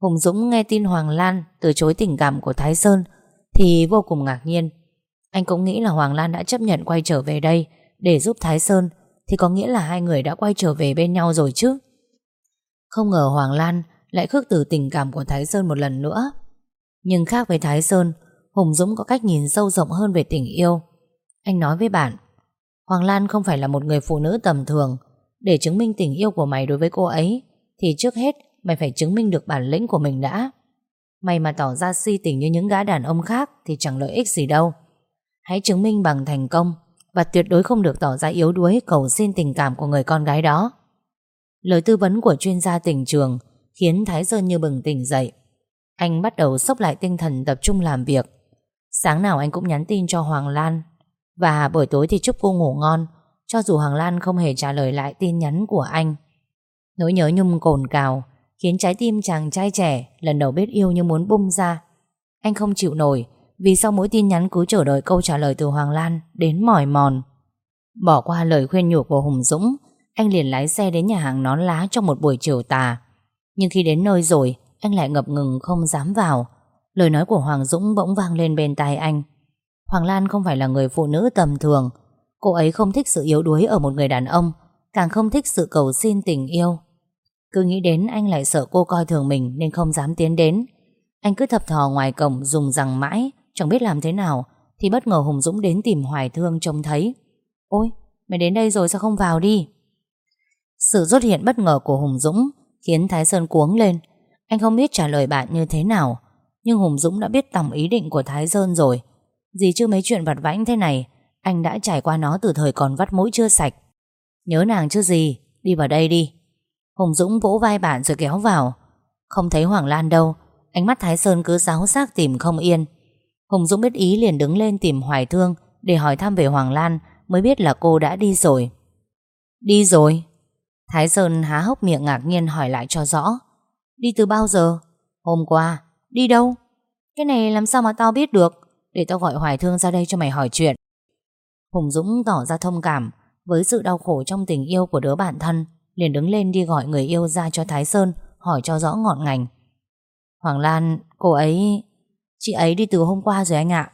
Hùng Dũng nghe tin Hoàng Lan Từ chối tình cảm của Thái Sơn Thì vô cùng ngạc nhiên. Anh cũng nghĩ là Hoàng Lan đã chấp nhận quay trở về đây Để giúp Thái Sơn, Thì có nghĩa là hai người đã quay trở về bên nhau rồi chứ? Không ngờ Hoàng Lan lại khước từ tình cảm của Thái Sơn một lần nữa. Nhưng khác với Thái Sơn, Hùng Dũng có cách nhìn sâu rộng hơn về tình yêu. Anh nói với bạn, Hoàng Lan không phải là một người phụ nữ tầm thường. Để chứng minh tình yêu của mày đối với cô ấy, thì trước hết mày phải chứng minh được bản lĩnh của mình đã. Mày mà tỏ ra si tình như những gã đàn ông khác thì chẳng lợi ích gì đâu. Hãy chứng minh bằng thành công và tuyệt đối không được tỏ ra yếu đuối cầu xin tình cảm của người con gái đó. Lời tư vấn của chuyên gia tình trường khiến Thái Sơn như bừng tỉnh dậy. Anh bắt đầu sốc lại tinh thần tập trung làm việc. Sáng nào anh cũng nhắn tin cho Hoàng Lan và buổi tối thì chúc cô ngủ ngon, cho dù Hoàng Lan không hề trả lời lại tin nhắn của anh. Nỗi nhớ nhung cồn cào khiến trái tim chàng trai trẻ lần đầu biết yêu như muốn bung ra. Anh không chịu nổi vì sau mỗi tin nhắn cứ chờ đợi câu trả lời từ Hoàng Lan đến mỏi mòn. Bỏ qua lời khuyên nhủ của Hùng Dũng, anh liền lái xe đến nhà hàng nón lá trong một buổi chiều tà. Nhưng khi đến nơi rồi, anh lại ngập ngừng không dám vào. Lời nói của Hoàng Dũng bỗng vang lên bên tai anh. Hoàng Lan không phải là người phụ nữ tầm thường. Cô ấy không thích sự yếu đuối ở một người đàn ông, càng không thích sự cầu xin tình yêu. Cứ nghĩ đến anh lại sợ cô coi thường mình nên không dám tiến đến. Anh cứ thập thò ngoài cổng dùng rằng mãi, chẳng biết làm thế nào, thì bất ngờ Hùng Dũng đến tìm Hoài Thương trông thấy. Ôi, mày đến đây rồi sao không vào đi? Sự xuất hiện bất ngờ của Hùng Dũng khiến Thái Sơn cuống lên. Anh không biết trả lời bạn như thế nào, nhưng Hùng Dũng đã biết tầm ý định của Thái Sơn rồi. Gì chứ mấy chuyện vặt vãnh thế này, anh đã trải qua nó từ thời còn vắt mũi chưa sạch. Nhớ nàng chứ gì, đi vào đây đi. Hùng Dũng vỗ vai bạn rồi kéo vào. Không thấy Hoàng Lan đâu, ánh mắt Thái Sơn cứ giáo xác tìm không yên. Hùng Dũng biết ý liền đứng lên tìm Hoài Thương để hỏi thăm về Hoàng Lan mới biết là cô đã đi rồi. Đi rồi? Thái Sơn há hốc miệng ngạc nhiên hỏi lại cho rõ. Đi từ bao giờ? Hôm qua. Đi đâu? Cái này làm sao mà tao biết được? Để tao gọi Hoài Thương ra đây cho mày hỏi chuyện. Hùng Dũng tỏ ra thông cảm Với sự đau khổ trong tình yêu của đứa bạn thân Liền đứng lên đi gọi người yêu ra cho Thái Sơn Hỏi cho rõ ngọn ngành. Hoàng Lan, cô ấy Chị ấy đi từ hôm qua rồi anh ạ.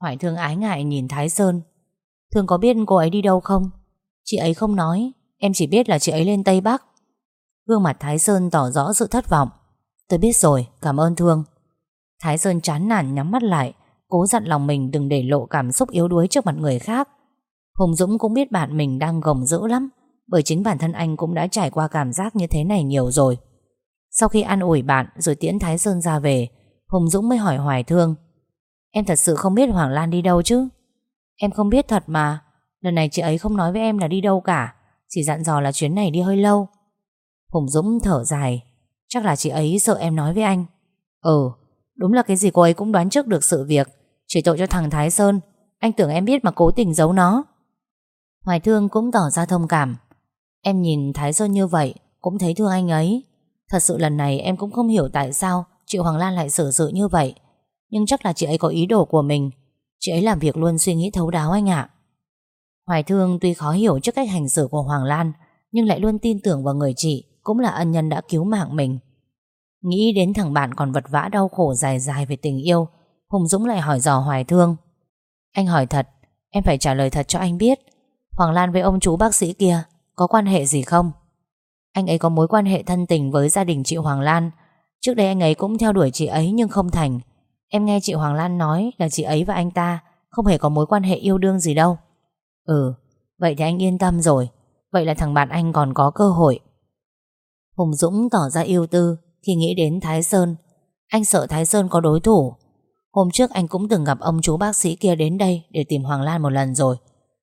Hoài Thương ái ngại nhìn Thái Sơn. Thương có biết cô ấy đi đâu không? Chị ấy không nói. Em chỉ biết là chị ấy lên Tây Bắc. Gương mặt Thái Sơn tỏ rõ sự thất vọng. Tôi biết rồi, cảm ơn Thương. Thái Sơn chán nản nhắm mắt lại Cố dặn lòng mình đừng để lộ cảm xúc yếu đuối trước mặt người khác. Hùng Dũng cũng biết bạn mình đang gồng dữ lắm Bởi chính bản thân anh cũng đã trải qua cảm giác như thế này nhiều rồi. Sau khi an ủi bạn rồi tiễn Thái Sơn ra về Hùng Dũng mới hỏi Hoài Thương Em thật sự không biết Hoàng Lan đi đâu chứ? Em không biết thật mà. Lần này chị ấy không nói với em là đi đâu cả chỉ dặn dò là chuyến này đi hơi lâu. Hùng Dũng thở dài. Chắc là chị ấy sợ em nói với anh. Ừ Đúng là cái gì cô ấy cũng đoán trước được sự việc. Chỉ tội cho thằng Thái Sơn. Anh tưởng em biết mà cố tình giấu nó. Hoài Thương cũng tỏ ra thông cảm. Em nhìn Thái Sơn như vậy, Cũng thấy thương anh ấy. Thật sự lần này em cũng không hiểu tại sao Chị Hoàng Lan lại xử sự như vậy. Nhưng chắc là chị ấy có ý đồ của mình. Chị ấy làm việc luôn suy nghĩ thấu đáo anh ạ. Hoài Thương tuy khó hiểu trước cách hành xử của Hoàng Lan, Nhưng lại luôn tin tưởng vào người chị Cũng là ân nhân đã cứu mạng mình. Nghĩ đến thằng bạn còn vật vã đau khổ dài dài về tình yêu, Hùng Dũng lại hỏi dò Hoài Thương. Anh hỏi thật, Em phải trả lời thật cho anh biết, Hoàng Lan với ông chú bác sĩ kia Có quan hệ gì không? Anh ấy có mối quan hệ thân tình với gia đình chị Hoàng Lan. Trước đây anh ấy cũng theo đuổi chị ấy nhưng không thành. Em nghe chị Hoàng Lan nói là chị ấy và anh ta Không hề có mối quan hệ yêu đương gì đâu. Ừ Vậy thì anh yên tâm rồi. Vậy là thằng bạn anh còn có cơ hội. Hùng Dũng tỏ ra yêu tư Khi nghĩ đến Thái Sơn. Anh sợ Thái Sơn có đối thủ. Hôm trước anh cũng từng gặp ông chú bác sĩ kia đến đây Để tìm Hoàng Lan một lần rồi.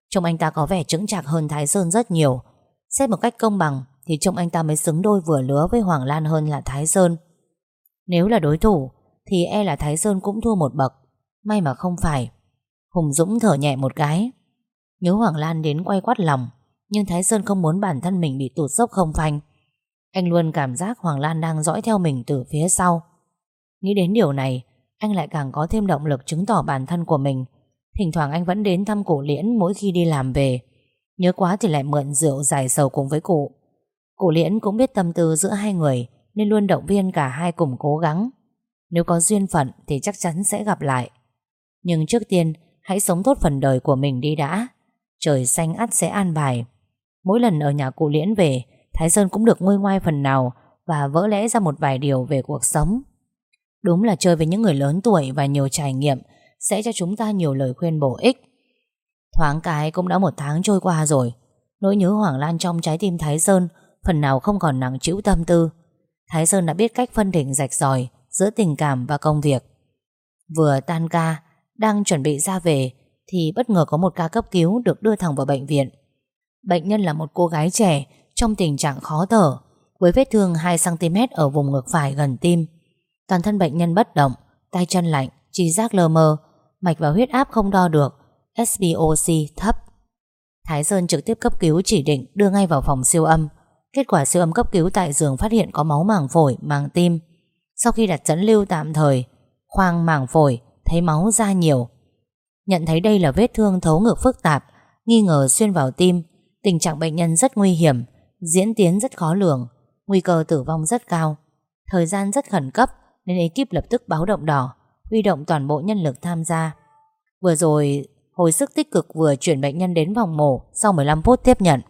Trông anh ta có vẻ chững chạc hơn Thái Sơn rất nhiều. Xét một cách công bằng Thì trông anh ta mới xứng đôi vừa lứa với Hoàng Lan hơn là Thái Sơn. Nếu là đối thủ Thì e là Thái Sơn cũng thua một bậc. May mà không phải. Hùng Dũng thở nhẹ một cái. Nhớ Hoàng Lan đến quay quát lòng, Nhưng Thái Sơn không muốn bản thân mình bị tụt dốc không phanh. Anh luôn cảm giác Hoàng Lan đang dõi theo mình từ phía sau. Nghĩ đến điều này, Anh lại càng có thêm động lực chứng tỏ bản thân của mình. Thỉnh thoảng anh vẫn đến thăm cụ Liễn mỗi khi đi làm về. Nhớ quá thì lại mượn rượu giải sầu cùng với cụ. Cụ Liễn cũng biết tâm tư giữa hai người, Nên luôn động viên cả hai cùng cố gắng. Nếu có duyên phận thì chắc chắn sẽ gặp lại. Nhưng trước tiên, Hãy sống tốt phần đời của mình đi đã. Trời xanh ắt sẽ an bài. Mỗi lần ở nhà cụ Liễn về, Thái Sơn cũng được nguôi ngoai phần nào Và vỡ lẽ ra một vài điều về cuộc sống. Đúng là chơi với những người lớn tuổi Và nhiều trải nghiệm Sẽ cho chúng ta nhiều lời khuyên bổ ích. Thoáng cái cũng đã một tháng trôi qua rồi, Nỗi nhớ Hoàng Lan trong trái tim Thái Sơn Phần nào không còn nặng chịu tâm tư. Thái Sơn đã biết cách phân định rạch ròi Giữa tình cảm và công việc. Vừa tan ca, Đang chuẩn bị ra về thì bất ngờ có một ca cấp cứu được đưa thẳng vào bệnh viện. Bệnh nhân là một cô gái trẻ trong tình trạng khó thở, với vết thương 2cm ở vùng ngực phải gần tim. Toàn thân bệnh nhân bất động, tay chân lạnh, trí giác lơ mơ, mạch và huyết áp không đo được, SpOC thấp. Thái Sơn trực tiếp cấp cứu chỉ định đưa ngay vào phòng siêu âm. Kết quả siêu âm cấp cứu tại giường phát hiện có máu màng phổi, màng tim. Sau khi đặt dẫn lưu tạm thời, khoang màng phổi thấy máu ra nhiều, Nhận thấy đây là vết thương thấu ngực phức tạp, Nghi ngờ xuyên vào tim, Tình trạng bệnh nhân rất nguy hiểm, Diễn tiến rất khó lường, Nguy cơ tử vong rất cao. Thời gian rất khẩn cấp Nên ekip lập tức báo động đỏ, Huy động toàn bộ nhân lực tham gia. Vừa rồi, hồi sức tích cực vừa chuyển bệnh nhân đến phòng mổ Sau 15 phút tiếp nhận.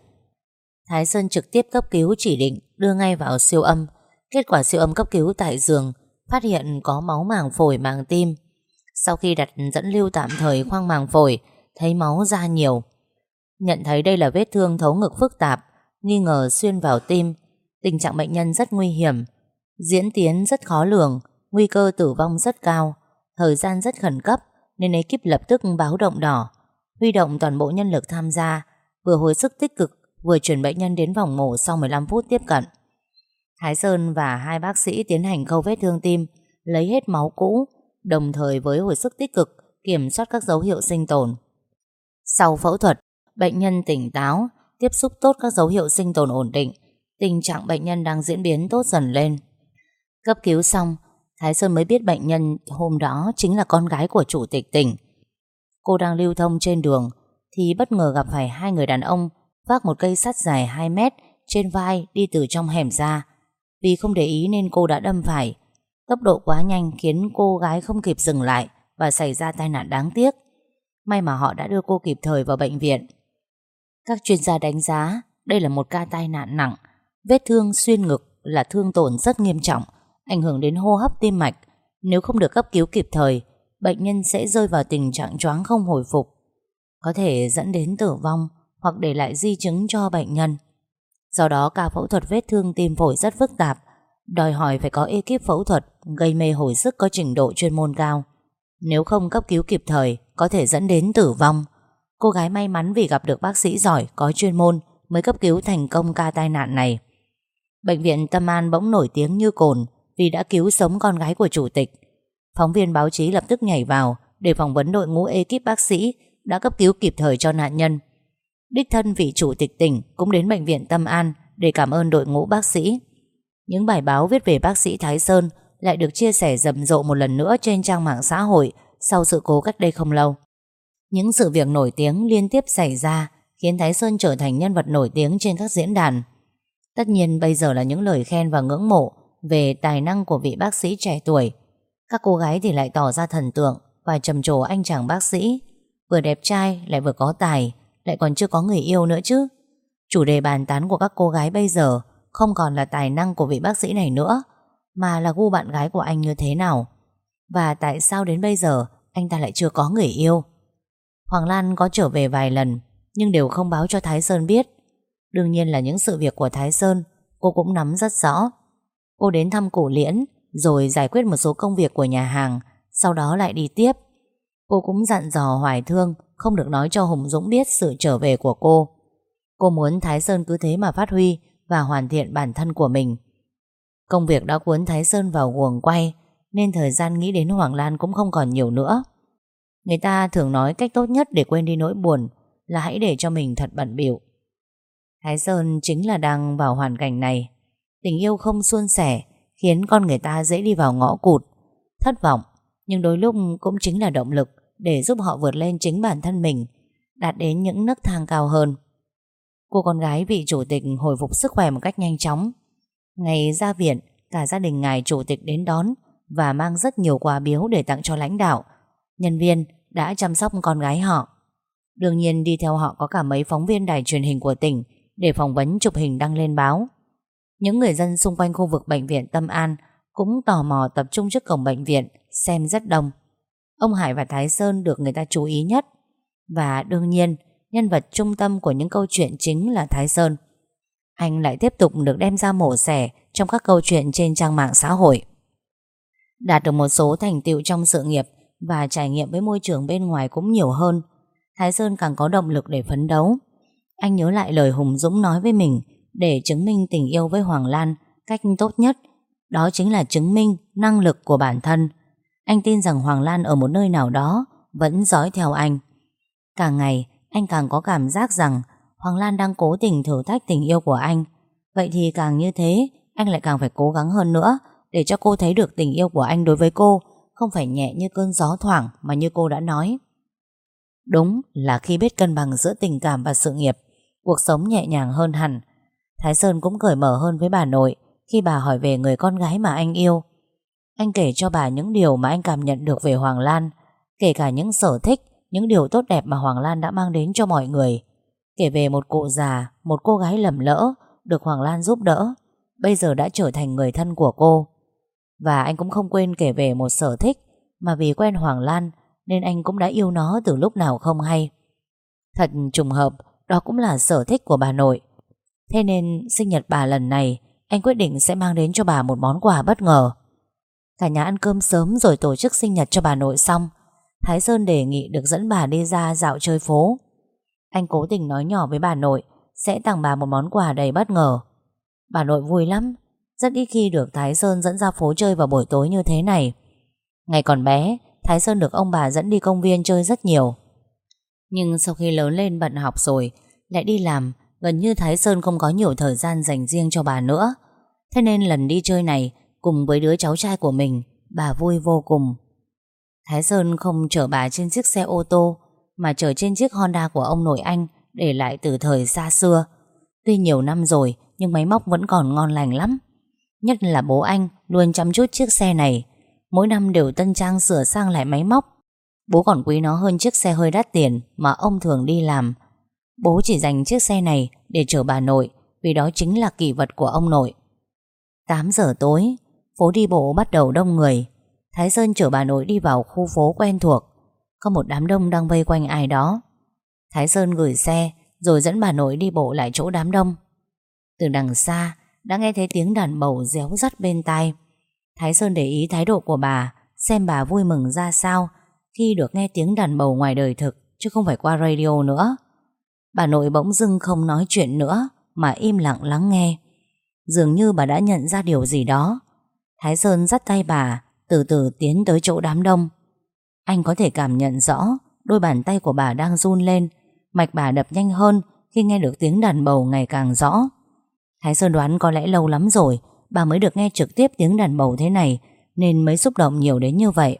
Thái Sơn trực tiếp cấp cứu chỉ định Đưa ngay vào siêu âm. Kết quả siêu âm cấp cứu tại giường, Phát hiện có máu màng phổi màng tim sau khi đặt dẫn lưu tạm thời khoang màng phổi, Thấy máu ra nhiều. Nhận thấy đây là vết thương thấu ngực phức tạp, Nghi ngờ xuyên vào tim. Tình trạng bệnh nhân rất nguy hiểm. Diễn tiến rất khó lường, Nguy cơ tử vong rất cao. Thời gian rất khẩn cấp, Nên ekip lập tức báo động đỏ. Huy động toàn bộ nhân lực tham gia, Vừa hồi sức tích cực, Vừa chuyển bệnh nhân đến vòng mổ sau 15 phút tiếp cận. Thái Sơn và hai bác sĩ tiến hành khâu vết thương tim, Lấy hết máu cũ đồng thời với hồi sức tích cực kiểm soát các dấu hiệu sinh tồn. Sau phẫu thuật, bệnh nhân tỉnh táo, tiếp xúc tốt các dấu hiệu sinh tồn ổn định, tình trạng bệnh nhân đang diễn biến tốt dần lên. Cấp cứu xong, Thái Sơn mới biết bệnh nhân hôm đó chính là con gái của chủ tịch tỉnh. Cô đang lưu thông trên đường thì bất ngờ gặp phải hai người đàn ông vác một cây sắt dài 2 mét trên vai đi từ trong hẻm ra. Vì không để ý nên cô đã đâm phải Tốc độ quá nhanh khiến cô gái không kịp dừng lại và xảy ra tai nạn đáng tiếc. May mà họ đã đưa cô kịp thời vào bệnh viện. Các chuyên gia đánh giá đây là một ca tai nạn nặng. Vết thương xuyên ngực là thương tổn rất nghiêm trọng, ảnh hưởng đến hô hấp tim mạch. Nếu không được cấp cứu kịp thời, bệnh nhân sẽ rơi vào tình trạng choáng không hồi phục. Có thể dẫn đến tử vong hoặc để lại di chứng cho bệnh nhân. Do đó ca phẫu thuật vết thương tim phổi rất phức tạp đòi hỏi phải có ekip phẫu thuật gây mê hồi sức có trình độ chuyên môn cao. Nếu không cấp cứu kịp thời, có thể dẫn đến tử vong. Cô gái may mắn vì gặp được bác sĩ giỏi, có chuyên môn mới cấp cứu thành công ca tai nạn này. Bệnh viện Tâm An bỗng nổi tiếng như cồn vì đã cứu sống con gái của chủ tịch. Phóng viên báo chí lập tức nhảy vào để phỏng vấn đội ngũ ekip bác sĩ đã cấp cứu kịp thời cho nạn nhân. Đích thân vị chủ tịch tỉnh cũng đến bệnh viện Tâm An để cảm ơn đội ngũ bác sĩ. Những bài báo viết về bác sĩ Thái Sơn lại được chia sẻ rầm rộ một lần nữa trên trang mạng xã hội sau sự cố cách đây không lâu. Những sự việc nổi tiếng liên tiếp xảy ra khiến Thái Sơn trở thành nhân vật nổi tiếng trên các diễn đàn. Tất nhiên bây giờ là những lời khen và ngưỡng mộ về tài năng của vị bác sĩ trẻ tuổi. Các cô gái thì lại tỏ ra thần tượng và trầm trồ anh chàng bác sĩ. Vừa đẹp trai lại vừa có tài, lại còn chưa có người yêu nữa chứ. Chủ đề bàn tán của các cô gái bây giờ không còn là tài năng của vị bác sĩ này nữa, mà là gu bạn gái của anh như thế nào. Và tại sao đến bây giờ anh ta lại chưa có người yêu? Hoàng Lan có trở về vài lần, nhưng đều không báo cho Thái Sơn biết. Đương nhiên là những sự việc của Thái Sơn cô cũng nắm rất rõ. Cô đến thăm cổ liễn, rồi giải quyết một số công việc của nhà hàng, sau đó lại đi tiếp. Cô cũng dặn dò Hoài Thương không được nói cho Hùng Dũng biết sự trở về của cô. Cô muốn Thái Sơn cứ thế mà phát huy và hoàn thiện bản thân của mình. Công việc đã cuốn Thái Sơn vào guồng quay nên thời gian nghĩ đến Hoàng Lan cũng không còn nhiều nữa. Người ta thường nói cách tốt nhất để quên đi nỗi buồn là hãy để cho mình thật bận bịu. Thái Sơn chính là đang vào hoàn cảnh này. Tình yêu không suôn sẻ khiến con người ta dễ đi vào ngõ cụt, thất vọng, nhưng đôi lúc cũng chính là động lực để giúp họ vượt lên chính bản thân mình, đạt đến những nấc thang cao hơn. Cô con gái vị chủ tịch hồi phục sức khỏe một cách nhanh chóng. Ngày ra viện, cả gia đình ngài chủ tịch đến đón và mang rất nhiều quà biếu để tặng cho lãnh đạo. Nhân viên đã chăm sóc con gái họ. Đương nhiên đi theo họ có cả mấy phóng viên đài truyền hình của tỉnh để phỏng vấn chụp hình đăng lên báo. Những người dân xung quanh khu vực bệnh viện Tâm An cũng tò mò tập trung trước cổng bệnh viện xem rất đông. Ông Hải và Thái Sơn được người ta chú ý nhất. Và đương nhiên, nhân vật trung tâm của những câu chuyện chính là Thái Sơn. Anh lại tiếp tục được đem ra mổ xẻ trong các câu chuyện trên trang mạng xã hội. Đạt được một số thành tựu trong sự nghiệp và trải nghiệm với môi trường bên ngoài cũng nhiều hơn. Thái Sơn càng có động lực để phấn đấu. Anh nhớ lại lời Hùng Dũng nói với mình để chứng minh tình yêu với Hoàng Lan cách tốt nhất. Đó chính là chứng minh năng lực của bản thân. Anh tin rằng Hoàng Lan ở một nơi nào đó vẫn dõi theo anh. Càng ngày, anh càng có cảm giác rằng Hoàng Lan đang cố tình thử thách tình yêu của anh. Vậy thì càng như thế, anh lại càng phải cố gắng hơn nữa để cho cô thấy được tình yêu của anh đối với cô không phải nhẹ như cơn gió thoảng mà như cô đã nói. Đúng là khi biết cân bằng giữa tình cảm và sự nghiệp, cuộc sống nhẹ nhàng hơn hẳn. Thái Sơn cũng cởi mở hơn với bà nội khi bà hỏi về người con gái mà anh yêu. Anh kể cho bà những điều mà anh cảm nhận được về Hoàng Lan, kể cả những sở thích, những điều tốt đẹp mà Hoàng Lan đã mang đến cho mọi người. Kể về một cụ già, một cô gái lầm lỡ, được Hoàng Lan giúp đỡ, bây giờ đã trở thành người thân của cô. Và anh cũng không quên kể về một sở thích mà vì quen Hoàng Lan nên anh cũng đã yêu nó từ lúc nào không hay. Thật trùng hợp, đó cũng là sở thích của bà nội. Thế nên sinh nhật bà lần này anh quyết định sẽ mang đến cho bà một món quà bất ngờ. Cả nhà ăn cơm sớm rồi tổ chức sinh nhật cho bà nội xong Thái Sơn đề nghị được dẫn bà đi ra dạo chơi phố. Anh cố tình nói nhỏ với bà nội, Sẽ tặng bà một món quà đầy bất ngờ. Bà nội vui lắm, Rất ít khi được Thái Sơn dẫn ra phố chơi vào buổi tối như thế này. Ngày còn bé, Thái Sơn được ông bà dẫn đi công viên chơi rất nhiều. Nhưng sau khi lớn lên bận học rồi, Lại đi làm, Gần như Thái Sơn không có nhiều thời gian dành riêng cho bà nữa. Thế nên lần đi chơi này, Cùng với đứa cháu trai của mình, Bà vui vô cùng. Thái Sơn không chở bà trên chiếc xe ô tô, Mà chở trên chiếc Honda của ông nội anh Để lại từ thời xa xưa. Tuy nhiều năm rồi, Nhưng máy móc vẫn còn ngon lành lắm. Nhất là bố anh luôn chăm chút chiếc xe này. Mỗi năm đều tân trang sửa sang lại máy móc. Bố còn quý nó hơn chiếc xe hơi đắt tiền Mà ông thường đi làm. Bố chỉ dành chiếc xe này Để chở bà nội, Vì đó chính là kỷ vật của ông nội. 8 giờ tối, Phố đi bộ bắt đầu đông người. Thái Sơn chở bà nội đi vào khu phố quen thuộc. Có một đám đông đang vây quanh ai đó. Thái Sơn gửi xe, Rồi dẫn bà nội đi bộ lại chỗ đám đông. Từ đằng xa, Đã nghe thấy tiếng đàn bầu réo rắt bên tai. Thái Sơn để ý thái độ của bà, Xem bà vui mừng ra sao Khi được nghe tiếng đàn bầu ngoài đời thực, Chứ không phải qua radio nữa. Bà nội bỗng dưng không nói chuyện nữa, Mà im lặng lắng nghe. Dường như bà đã nhận ra điều gì đó. Thái Sơn dắt tay bà từ từ tiến tới chỗ đám đông Anh có thể cảm nhận rõ Đôi bàn tay của bà đang run lên, Mạch bà đập nhanh hơn khi nghe được tiếng đàn bầu ngày càng rõ. Thái Sơn đoán có lẽ lâu lắm rồi, bà mới được nghe trực tiếp tiếng đàn bầu thế này, nên mới xúc động nhiều đến như vậy.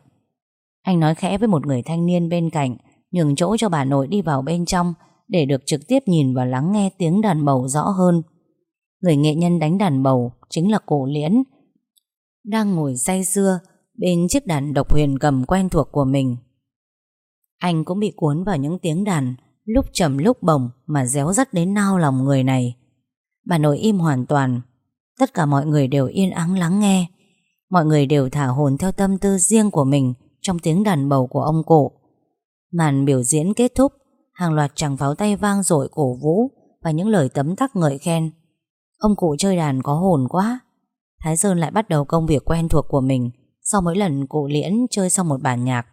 Anh nói khẽ với một người thanh niên bên cạnh, nhường chỗ cho bà nội đi vào bên trong, để được trực tiếp nhìn và lắng nghe tiếng đàn bầu rõ hơn. Người nghệ nhân đánh đàn bầu chính là cổ liễn, đang ngồi say sưa bên chiếc đàn độc huyền cầm quen thuộc của mình. Anh cũng bị cuốn vào những tiếng đàn lúc trầm lúc bồng mà réo rắt đến nao lòng người này. Bà nội im hoàn toàn, tất cả mọi người đều yên ắng lắng nghe. Mọi người đều thả hồn theo tâm tư riêng của mình trong tiếng đàn bầu của ông cụ. Màn biểu diễn kết thúc, hàng loạt tràng pháo tay vang dội cổ vũ và những lời tấm tắc ngợi khen. Ông cụ chơi đàn có hồn quá. Thái Sơn lại bắt đầu công việc quen thuộc của mình sau mỗi lần cụ liễn chơi xong một bản nhạc.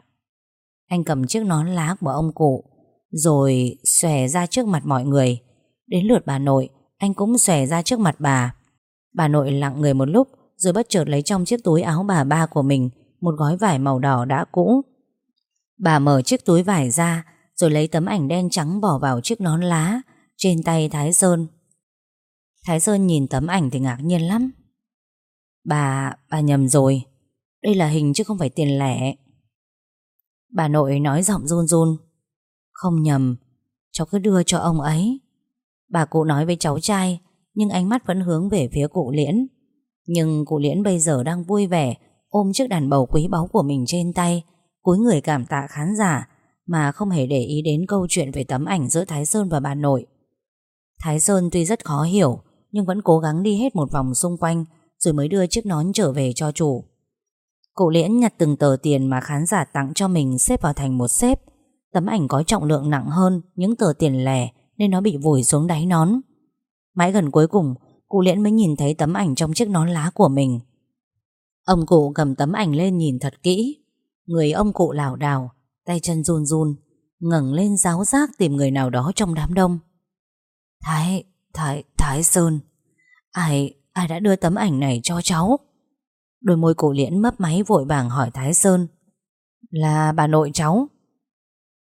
Anh cầm chiếc nón lá của ông cụ rồi xòe ra trước mặt mọi người. Đến lượt bà nội, anh cũng xòe ra trước mặt bà. Bà nội lặng người một lúc rồi bất chợt lấy trong chiếc túi áo bà ba của mình một gói vải màu đỏ đã cũ. Bà mở chiếc túi vải ra rồi lấy tấm ảnh đen trắng bỏ vào chiếc nón lá trên tay Thái Sơn. Thái Sơn nhìn tấm ảnh thì ngạc nhiên lắm. Bà, bà nhầm rồi. Đây là hình chứ không phải tiền lẻ. Bà nội nói giọng run run. Không nhầm, cháu cứ đưa cho ông ấy. Bà cụ nói với cháu trai, nhưng ánh mắt vẫn hướng về phía cụ liễn. Nhưng cụ liễn bây giờ đang vui vẻ, ôm chiếc đàn bầu quý báu của mình trên tay, cúi người cảm tạ khán giả, mà không hề để ý đến câu chuyện về tấm ảnh giữa Thái Sơn và bà nội. Thái Sơn tuy rất khó hiểu, nhưng vẫn cố gắng đi hết một vòng xung quanh, rồi mới đưa chiếc nón trở về cho chủ. Cụ liễn nhặt từng tờ tiền mà khán giả tặng cho mình xếp vào thành một xếp, Tấm ảnh có trọng lượng nặng hơn những tờ tiền lẻ nên nó bị vùi xuống đáy nón. Mãi gần cuối cùng, cụ Liễn mới nhìn thấy tấm ảnh trong chiếc nón lá của mình. Ông cụ cầm tấm ảnh lên nhìn thật kỹ. Người ông cụ lảo đảo, tay chân run run, ngẩng lên giáo giác tìm người nào đó trong đám đông. Thái, Thái, Thái Sơn, ai, ai đã đưa tấm ảnh này cho cháu? Đôi môi cụ Liễn mấp máy vội vàng hỏi Thái Sơn. Là bà nội cháu.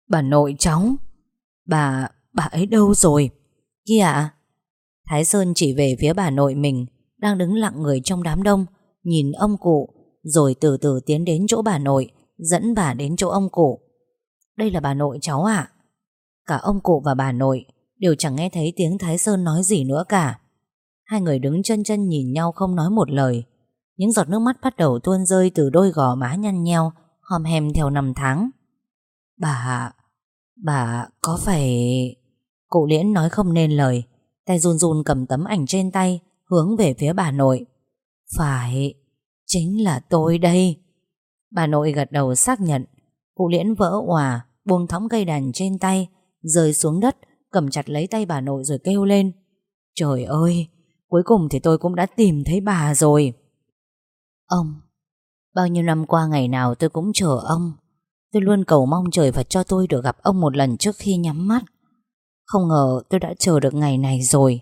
Bà nội cháu? Bà, bà ấy đâu rồi? Kia ạ. Thái Sơn chỉ về phía bà nội mình Đang đứng lặng người trong đám đông Nhìn ông cụ Rồi từ từ tiến đến chỗ bà nội Dẫn bà đến chỗ ông cụ. Đây là bà nội cháu ạ. Cả ông cụ và bà nội Đều chẳng nghe thấy tiếng Thái Sơn nói gì nữa cả. Hai người đứng chân chân nhìn nhau không nói một lời. Những giọt nước mắt bắt đầu tuôn rơi Từ đôi gò má nhăn nheo, Hòm hèm theo năm tháng. Bà Bà, có phải... Cụ liễn nói không nên lời, Tay run run cầm tấm ảnh trên tay, Hướng về phía bà nội. Phải, Chính là tôi đây. Bà nội gật đầu xác nhận. Cụ liễn vỡ hòa Buông thõng cây đàn trên tay, Rơi xuống đất, Cầm chặt lấy tay bà nội rồi kêu lên. Trời ơi, Cuối cùng thì tôi cũng đã tìm thấy bà rồi. Ông Bao nhiêu năm qua ngày nào tôi cũng chờ ông Tôi luôn cầu mong trời Phật cho tôi được gặp ông một lần trước khi nhắm mắt. Không ngờ tôi đã chờ được ngày này rồi.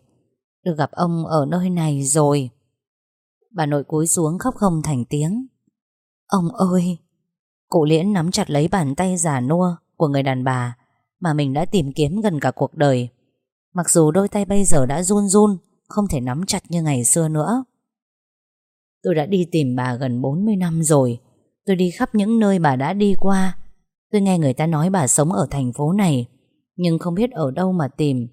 Được gặp ông ở nơi này rồi. Bà nội cúi xuống khóc không thành tiếng. Ông ơi! Cụ liễn nắm chặt lấy bàn tay già nua của người đàn bà mà mình đã tìm kiếm gần cả cuộc đời. Mặc dù đôi tay bây giờ đã run run, không thể nắm chặt như ngày xưa nữa. Tôi đã đi tìm bà gần 40 năm rồi. Tôi đi khắp những nơi bà đã đi qua. Tôi nghe người ta nói bà sống ở thành phố này, Nhưng không biết ở đâu mà tìm.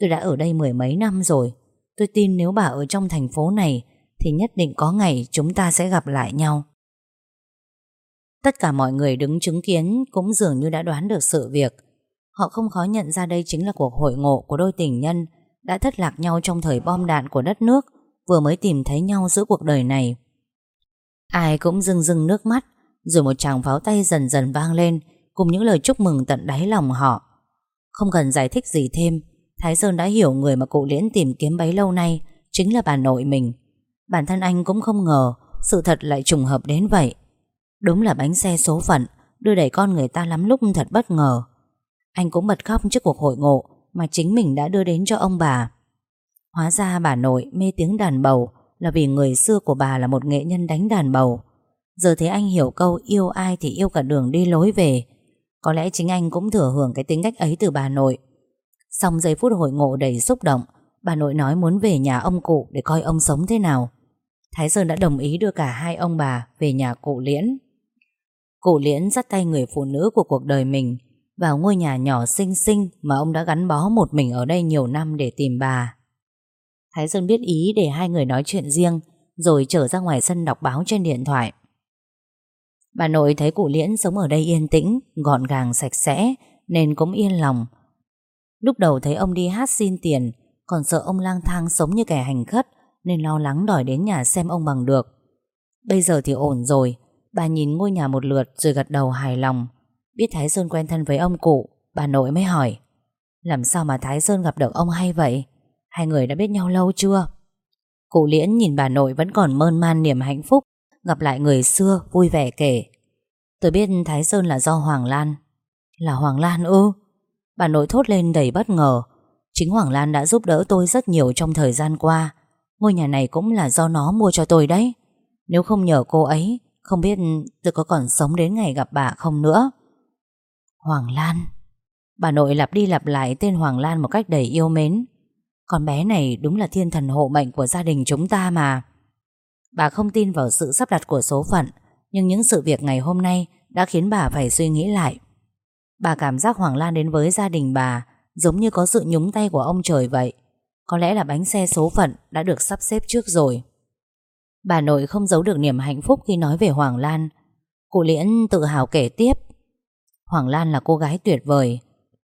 Tôi đã ở đây mười mấy năm rồi. Tôi tin nếu bà ở trong thành phố này, Thì nhất định có ngày chúng ta sẽ gặp lại nhau. Tất cả mọi người đứng chứng kiến Cũng dường như đã đoán được sự việc. Họ không khó nhận ra đây chính là cuộc hội ngộ Của đôi tình nhân Đã thất lạc nhau trong thời bom đạn của đất nước. Vừa mới tìm thấy nhau giữa cuộc đời này. Ai cũng rưng rưng nước mắt, Rồi một tràng pháo tay dần dần vang lên, Cùng những lời chúc mừng tận đáy lòng họ. Không cần giải thích gì thêm, Thái Sơn đã hiểu người mà cụ Liễn tìm kiếm bấy lâu nay Chính là bà nội mình. Bản thân anh cũng không ngờ Sự thật lại trùng hợp đến vậy. Đúng là bánh xe số phận, Đưa đẩy con người ta lắm lúc thật bất ngờ. Anh cũng bật khóc trước cuộc hội ngộ Mà chính mình đã đưa đến cho ông bà. Hóa ra bà nội mê tiếng đàn bầu là vì người xưa của bà là một nghệ nhân đánh đàn bầu. Giờ thấy anh hiểu câu yêu ai thì yêu cả đường đi lối về. Có lẽ chính anh cũng thừa hưởng cái tính cách ấy từ bà nội. Xong giây phút hội ngộ đầy xúc động, Bà nội nói muốn về nhà ông cụ Để coi ông sống thế nào Thái Sơn đã đồng ý đưa cả hai ông bà Về nhà cụ Liễn Cụ Liễn dắt tay người phụ nữ của cuộc đời mình Vào ngôi nhà nhỏ xinh xinh Mà ông đã gắn bó một mình ở đây nhiều năm Để tìm bà Thái Sơn biết ý để hai người nói chuyện riêng, Rồi trở ra ngoài sân đọc báo trên điện thoại. Bà nội thấy cụ Liễn sống ở đây yên tĩnh, Gọn gàng, sạch sẽ, Nên cũng yên lòng. Lúc đầu thấy ông đi hát xin tiền, Còn sợ ông lang thang sống như kẻ hành khất, Nên lo lắng đòi đến nhà xem ông bằng được. Bây giờ thì ổn rồi, Bà nhìn ngôi nhà một lượt rồi gật đầu hài lòng. Biết Thái Sơn quen thân với ông cụ, Bà nội mới hỏi, Làm sao mà Thái Sơn gặp được ông hay vậy? Hai người đã biết nhau lâu chưa? Cụ Liễn nhìn bà nội vẫn còn mơn man niềm hạnh phúc, Gặp lại người xưa, vui vẻ kể. Tôi biết Thái Sơn là do Hoàng Lan. Là Hoàng Lan ư? Bà nội thốt lên đầy bất ngờ. Chính Hoàng Lan đã giúp đỡ tôi rất nhiều trong thời gian qua. Ngôi nhà này cũng là do nó mua cho tôi đấy. Nếu không nhờ cô ấy, Không biết tôi có còn sống đến ngày gặp bà không nữa. Hoàng Lan. Bà nội lặp đi lặp lại tên Hoàng Lan một cách đầy yêu mến. Con bé này đúng là thiên thần hộ mệnh của gia đình chúng ta mà. Bà không tin vào sự sắp đặt của số phận, Nhưng những sự việc ngày hôm nay Đã khiến bà phải suy nghĩ lại. Bà cảm giác Hoàng Lan đến với gia đình bà, Giống như có sự nhúng tay của ông trời vậy. Có lẽ là bánh xe số phận Đã được sắp xếp trước rồi. Bà nội không giấu được niềm hạnh phúc Khi nói về Hoàng Lan Cụ Liễn tự hào kể tiếp. Hoàng Lan là cô gái tuyệt vời.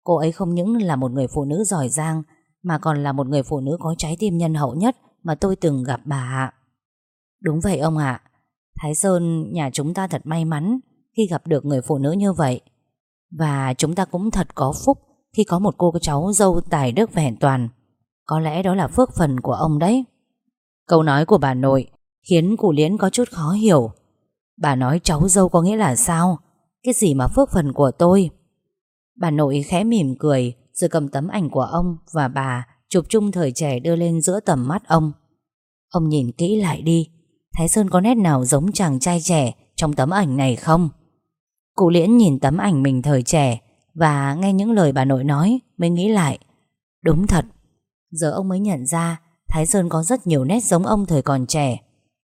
Cô ấy không những là một người phụ nữ giỏi giang mà còn là một người phụ nữ có trái tim nhân hậu nhất Mà tôi từng gặp bà ạ. Đúng vậy ông ạ. Thái Sơn, nhà chúng ta thật may mắn Khi gặp được người phụ nữ như vậy. Và chúng ta cũng thật có phúc Khi có một cô cháu dâu tài đức vẹn toàn. Có lẽ đó là phước phần của ông đấy. Câu nói của bà nội Khiến cụ Liễn có chút khó hiểu. Bà nói cháu dâu có nghĩa là sao? Cái gì mà phước phần của tôi? Bà nội khẽ mỉm cười rồi cầm tấm ảnh của ông và bà Chụp chung thời trẻ đưa lên giữa tầm mắt ông. Ông nhìn kỹ lại đi, Thái Sơn có nét nào giống chàng trai trẻ Trong tấm ảnh này không? Cụ Liễn nhìn tấm ảnh mình thời trẻ Và nghe những lời bà nội nói Mới nghĩ lại. Đúng thật, Giờ ông mới nhận ra Thái Sơn có rất nhiều nét giống ông thời còn trẻ.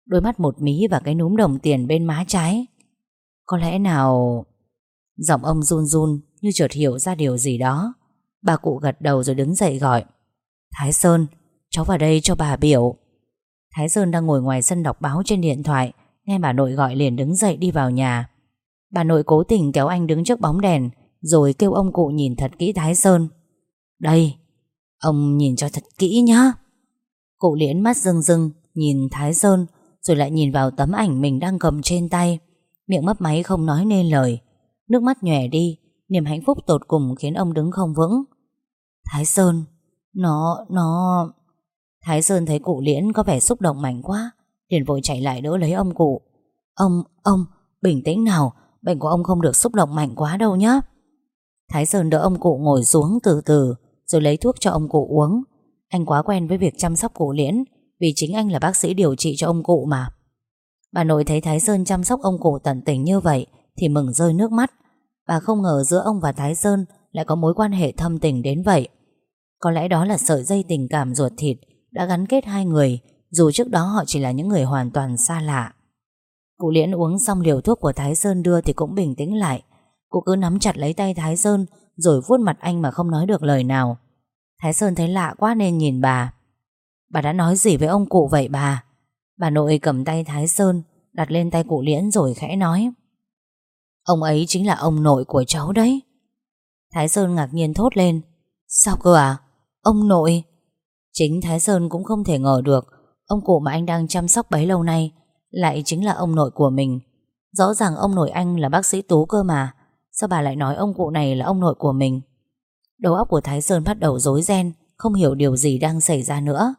Đôi mắt một mí và cái núm đồng tiền bên má trái. Có lẽ nào Giọng ông run run Như chợt hiểu ra điều gì đó. Bà cụ gật đầu rồi đứng dậy gọi, Thái Sơn, Cháu vào đây cho bà biểu. Thái Sơn đang ngồi ngoài sân đọc báo trên điện thoại, Nghe bà nội gọi liền đứng dậy đi vào nhà. Bà nội cố tình kéo anh đứng trước bóng đèn, Rồi kêu ông cụ nhìn thật kỹ Thái Sơn. Đây, Ông nhìn cho thật kỹ nhá. Cụ liễn mắt rưng rưng, Nhìn Thái Sơn, Rồi lại nhìn vào tấm ảnh mình đang cầm trên tay. Miệng mấp máy không nói nên lời. Nước mắt nhòe đi Niềm hạnh phúc tột cùng khiến ông đứng không vững. Thái Sơn Nó, nó Thái Sơn thấy cụ liễn có vẻ xúc động mạnh quá liền vội chạy lại đỡ lấy ông cụ. Ông, ông, bình tĩnh nào Bệnh của ông không được xúc động mạnh quá đâu nhé Thái Sơn đỡ ông cụ ngồi xuống từ từ Rồi lấy thuốc cho ông cụ uống. Anh quá quen với việc chăm sóc cụ liễn Vì chính anh là bác sĩ điều trị cho ông cụ mà. Bà nội thấy Thái Sơn chăm sóc ông cụ tận tình như vậy Thì mừng rơi nước mắt. Bà không ngờ giữa ông và Thái Sơn Lại có mối quan hệ thâm tình đến vậy Có lẽ đó là sợi dây tình cảm ruột thịt đã gắn kết hai người, dù trước đó họ chỉ là những người hoàn toàn xa lạ. Cụ Liễn uống xong liều thuốc của Thái Sơn đưa thì cũng bình tĩnh lại. Cụ cứ nắm chặt lấy tay Thái Sơn rồi vuốt mặt anh mà không nói được lời nào. Thái Sơn thấy lạ quá nên nhìn bà. Bà đã nói gì với ông cụ vậy bà? Bà nội cầm tay Thái Sơn, đặt lên tay cụ Liễn rồi khẽ nói. Ông ấy chính là ông nội của cháu đấy. Thái Sơn ngạc nhiên thốt lên. Sao cơ à? Ông nội? Chính Thái Sơn cũng không thể ngờ được, Ông cụ mà anh đang chăm sóc bấy lâu nay Lại chính là ông nội của mình Rõ ràng ông nội anh là bác sĩ Tú cơ mà, Sao bà lại nói ông cụ này là ông nội của mình Đầu óc của Thái Sơn bắt đầu rối ren, Không hiểu điều gì đang xảy ra nữa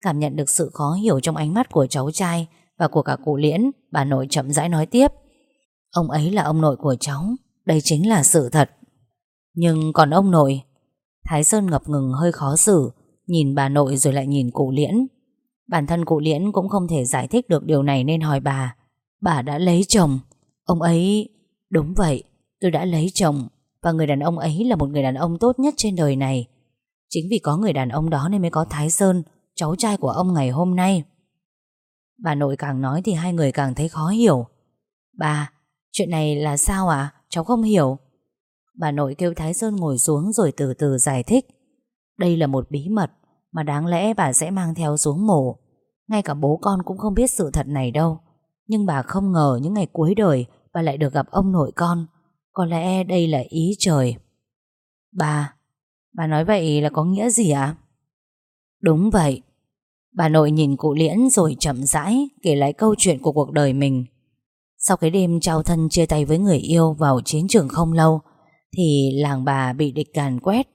Cảm nhận được sự khó hiểu trong ánh mắt của cháu trai Và của cả cụ Liễn, Bà nội chậm rãi nói tiếp Ông ấy là ông nội của cháu, Đây chính là sự thật. Nhưng còn ông nội, Thái Sơn ngập ngừng hơi khó xử, Nhìn bà nội rồi lại nhìn cụ liễn. Bản thân cụ liễn cũng không thể giải thích được điều này nên hỏi bà Bà đã lấy chồng? Ông ấy, Đúng vậy, Tôi đã lấy chồng Và người đàn ông ấy là một người đàn ông tốt nhất trên đời này. Chính vì có người đàn ông đó nên mới có Thái Sơn, Cháu trai của ông ngày hôm nay. Bà nội càng nói thì hai người càng thấy khó hiểu. Bà Chuyện này là sao ạ? Cháu không hiểu. Bà nội kêu Thái Sơn ngồi xuống rồi từ từ giải thích. Đây là một bí mật Mà đáng lẽ bà sẽ mang theo xuống mổ. Ngay cả bố con cũng không biết sự thật này đâu. Nhưng bà không ngờ những ngày cuối đời Bà lại được gặp ông nội con. Có lẽ đây là ý trời. Bà Bà nói vậy là có nghĩa gì ạ? Đúng vậy. Bà nội nhìn cụ liễn rồi chậm rãi Kể lại câu chuyện của cuộc đời mình. Sau cái đêm trao thân chia tay với người yêu Vào chiến trường không lâu, Thì làng bà bị địch càn quét.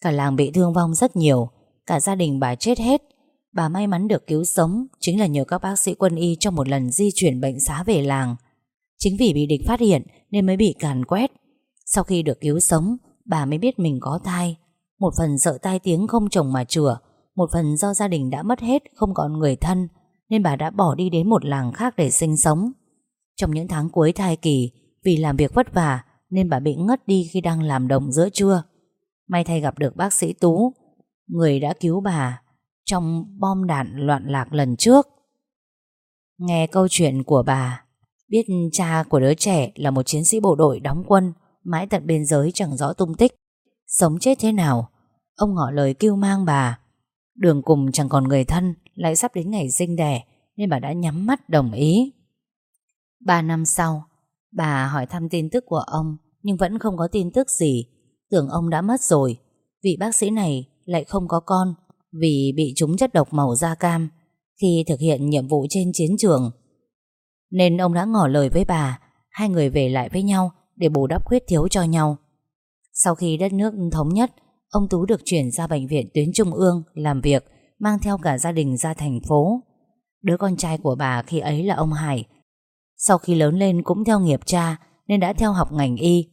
Cả làng bị thương vong rất nhiều, Cả gia đình bà chết hết. Bà may mắn được cứu sống, Chính là nhờ các bác sĩ quân y Trong một lần di chuyển bệnh xá về làng. Chính vì bị địch phát hiện Nên mới bị càn quét. Sau khi được cứu sống, Bà mới biết mình có thai. Một phần sợ tai tiếng không chồng mà chữa, Một phần do gia đình đã mất hết, Không còn người thân, Nên bà đã bỏ đi đến một làng khác để sinh sống. Trong những tháng cuối thai kỳ, Vì làm việc vất vả Nên bà bị ngất đi khi đang làm đồng giữa trưa. May thay gặp được bác sĩ Tú, Người đã cứu bà Trong bom đạn loạn lạc lần trước. Nghe câu chuyện của bà, Biết cha của đứa trẻ là một chiến sĩ bộ đội đóng quân, Mãi tận biên giới chẳng rõ tung tích, Sống chết thế nào, Ông ngỏ lời kêu mang bà. Đường cùng chẳng còn người thân, Lại sắp đến ngày sinh đẻ Nên bà đã nhắm mắt đồng ý. Ba năm sau Bà hỏi thăm tin tức của ông Nhưng vẫn không có tin tức gì Tưởng ông đã mất rồi Vị bác sĩ này lại không có con Vì bị trúng chất độc màu da cam Khi thực hiện nhiệm vụ trên chiến trường Nên ông đã ngỏ lời với bà Hai người về lại với nhau để bù đắp khuyết thiếu cho nhau. Sau khi đất nước thống nhất, ông Tú được chuyển ra bệnh viện tuyến trung ương làm việc, mang theo cả gia đình ra thành phố. Đứa con trai của bà khi ấy là ông Hải. Sau khi lớn lên cũng theo nghiệp cha nên đã theo học ngành y.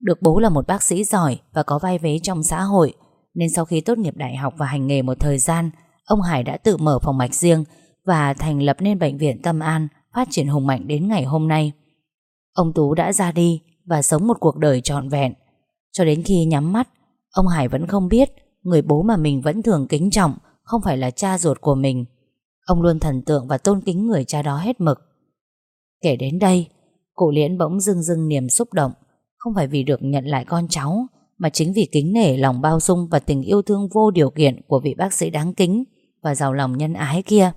Được bố là một bác sĩ giỏi và có vai vế trong xã hội, nên sau khi tốt nghiệp đại học và hành nghề một thời gian, ông Hải đã tự mở phòng mạch riêng và thành lập nên bệnh viện Tâm An phát triển hùng mạnh đến ngày hôm nay. Ông Tú đã ra đi và sống một cuộc đời trọn vẹn. Cho đến khi nhắm mắt, ông Hải vẫn không biết người bố mà mình vẫn thường kính trọng không phải là cha ruột của mình. Ông luôn thần tượng và tôn kính người cha đó hết mực. Kể đến đây, cụ liễn bỗng dưng dưng niềm xúc động, không phải vì được nhận lại con cháu, mà chính vì kính nể lòng bao dung và tình yêu thương vô điều kiện của vị bác sĩ đáng kính và giàu lòng nhân ái kia.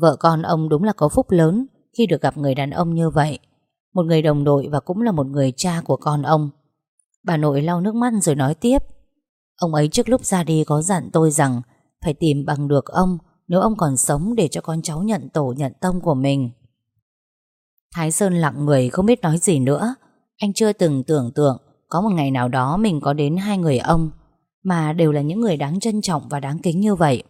Vợ con ông đúng là có phúc lớn khi được gặp người đàn ông như vậy. Một người đồng đội và cũng là một người cha của con ông Bà nội lau nước mắt rồi nói tiếp Ông ấy trước lúc ra đi có dặn tôi rằng Phải tìm bằng được ông Nếu ông còn sống để cho con cháu nhận tổ nhận tông của mình Thái Sơn lặng người không biết nói gì nữa Anh chưa từng tưởng tượng Có một ngày nào đó mình có đến hai người ông Mà đều là những người đáng trân trọng và đáng kính như vậy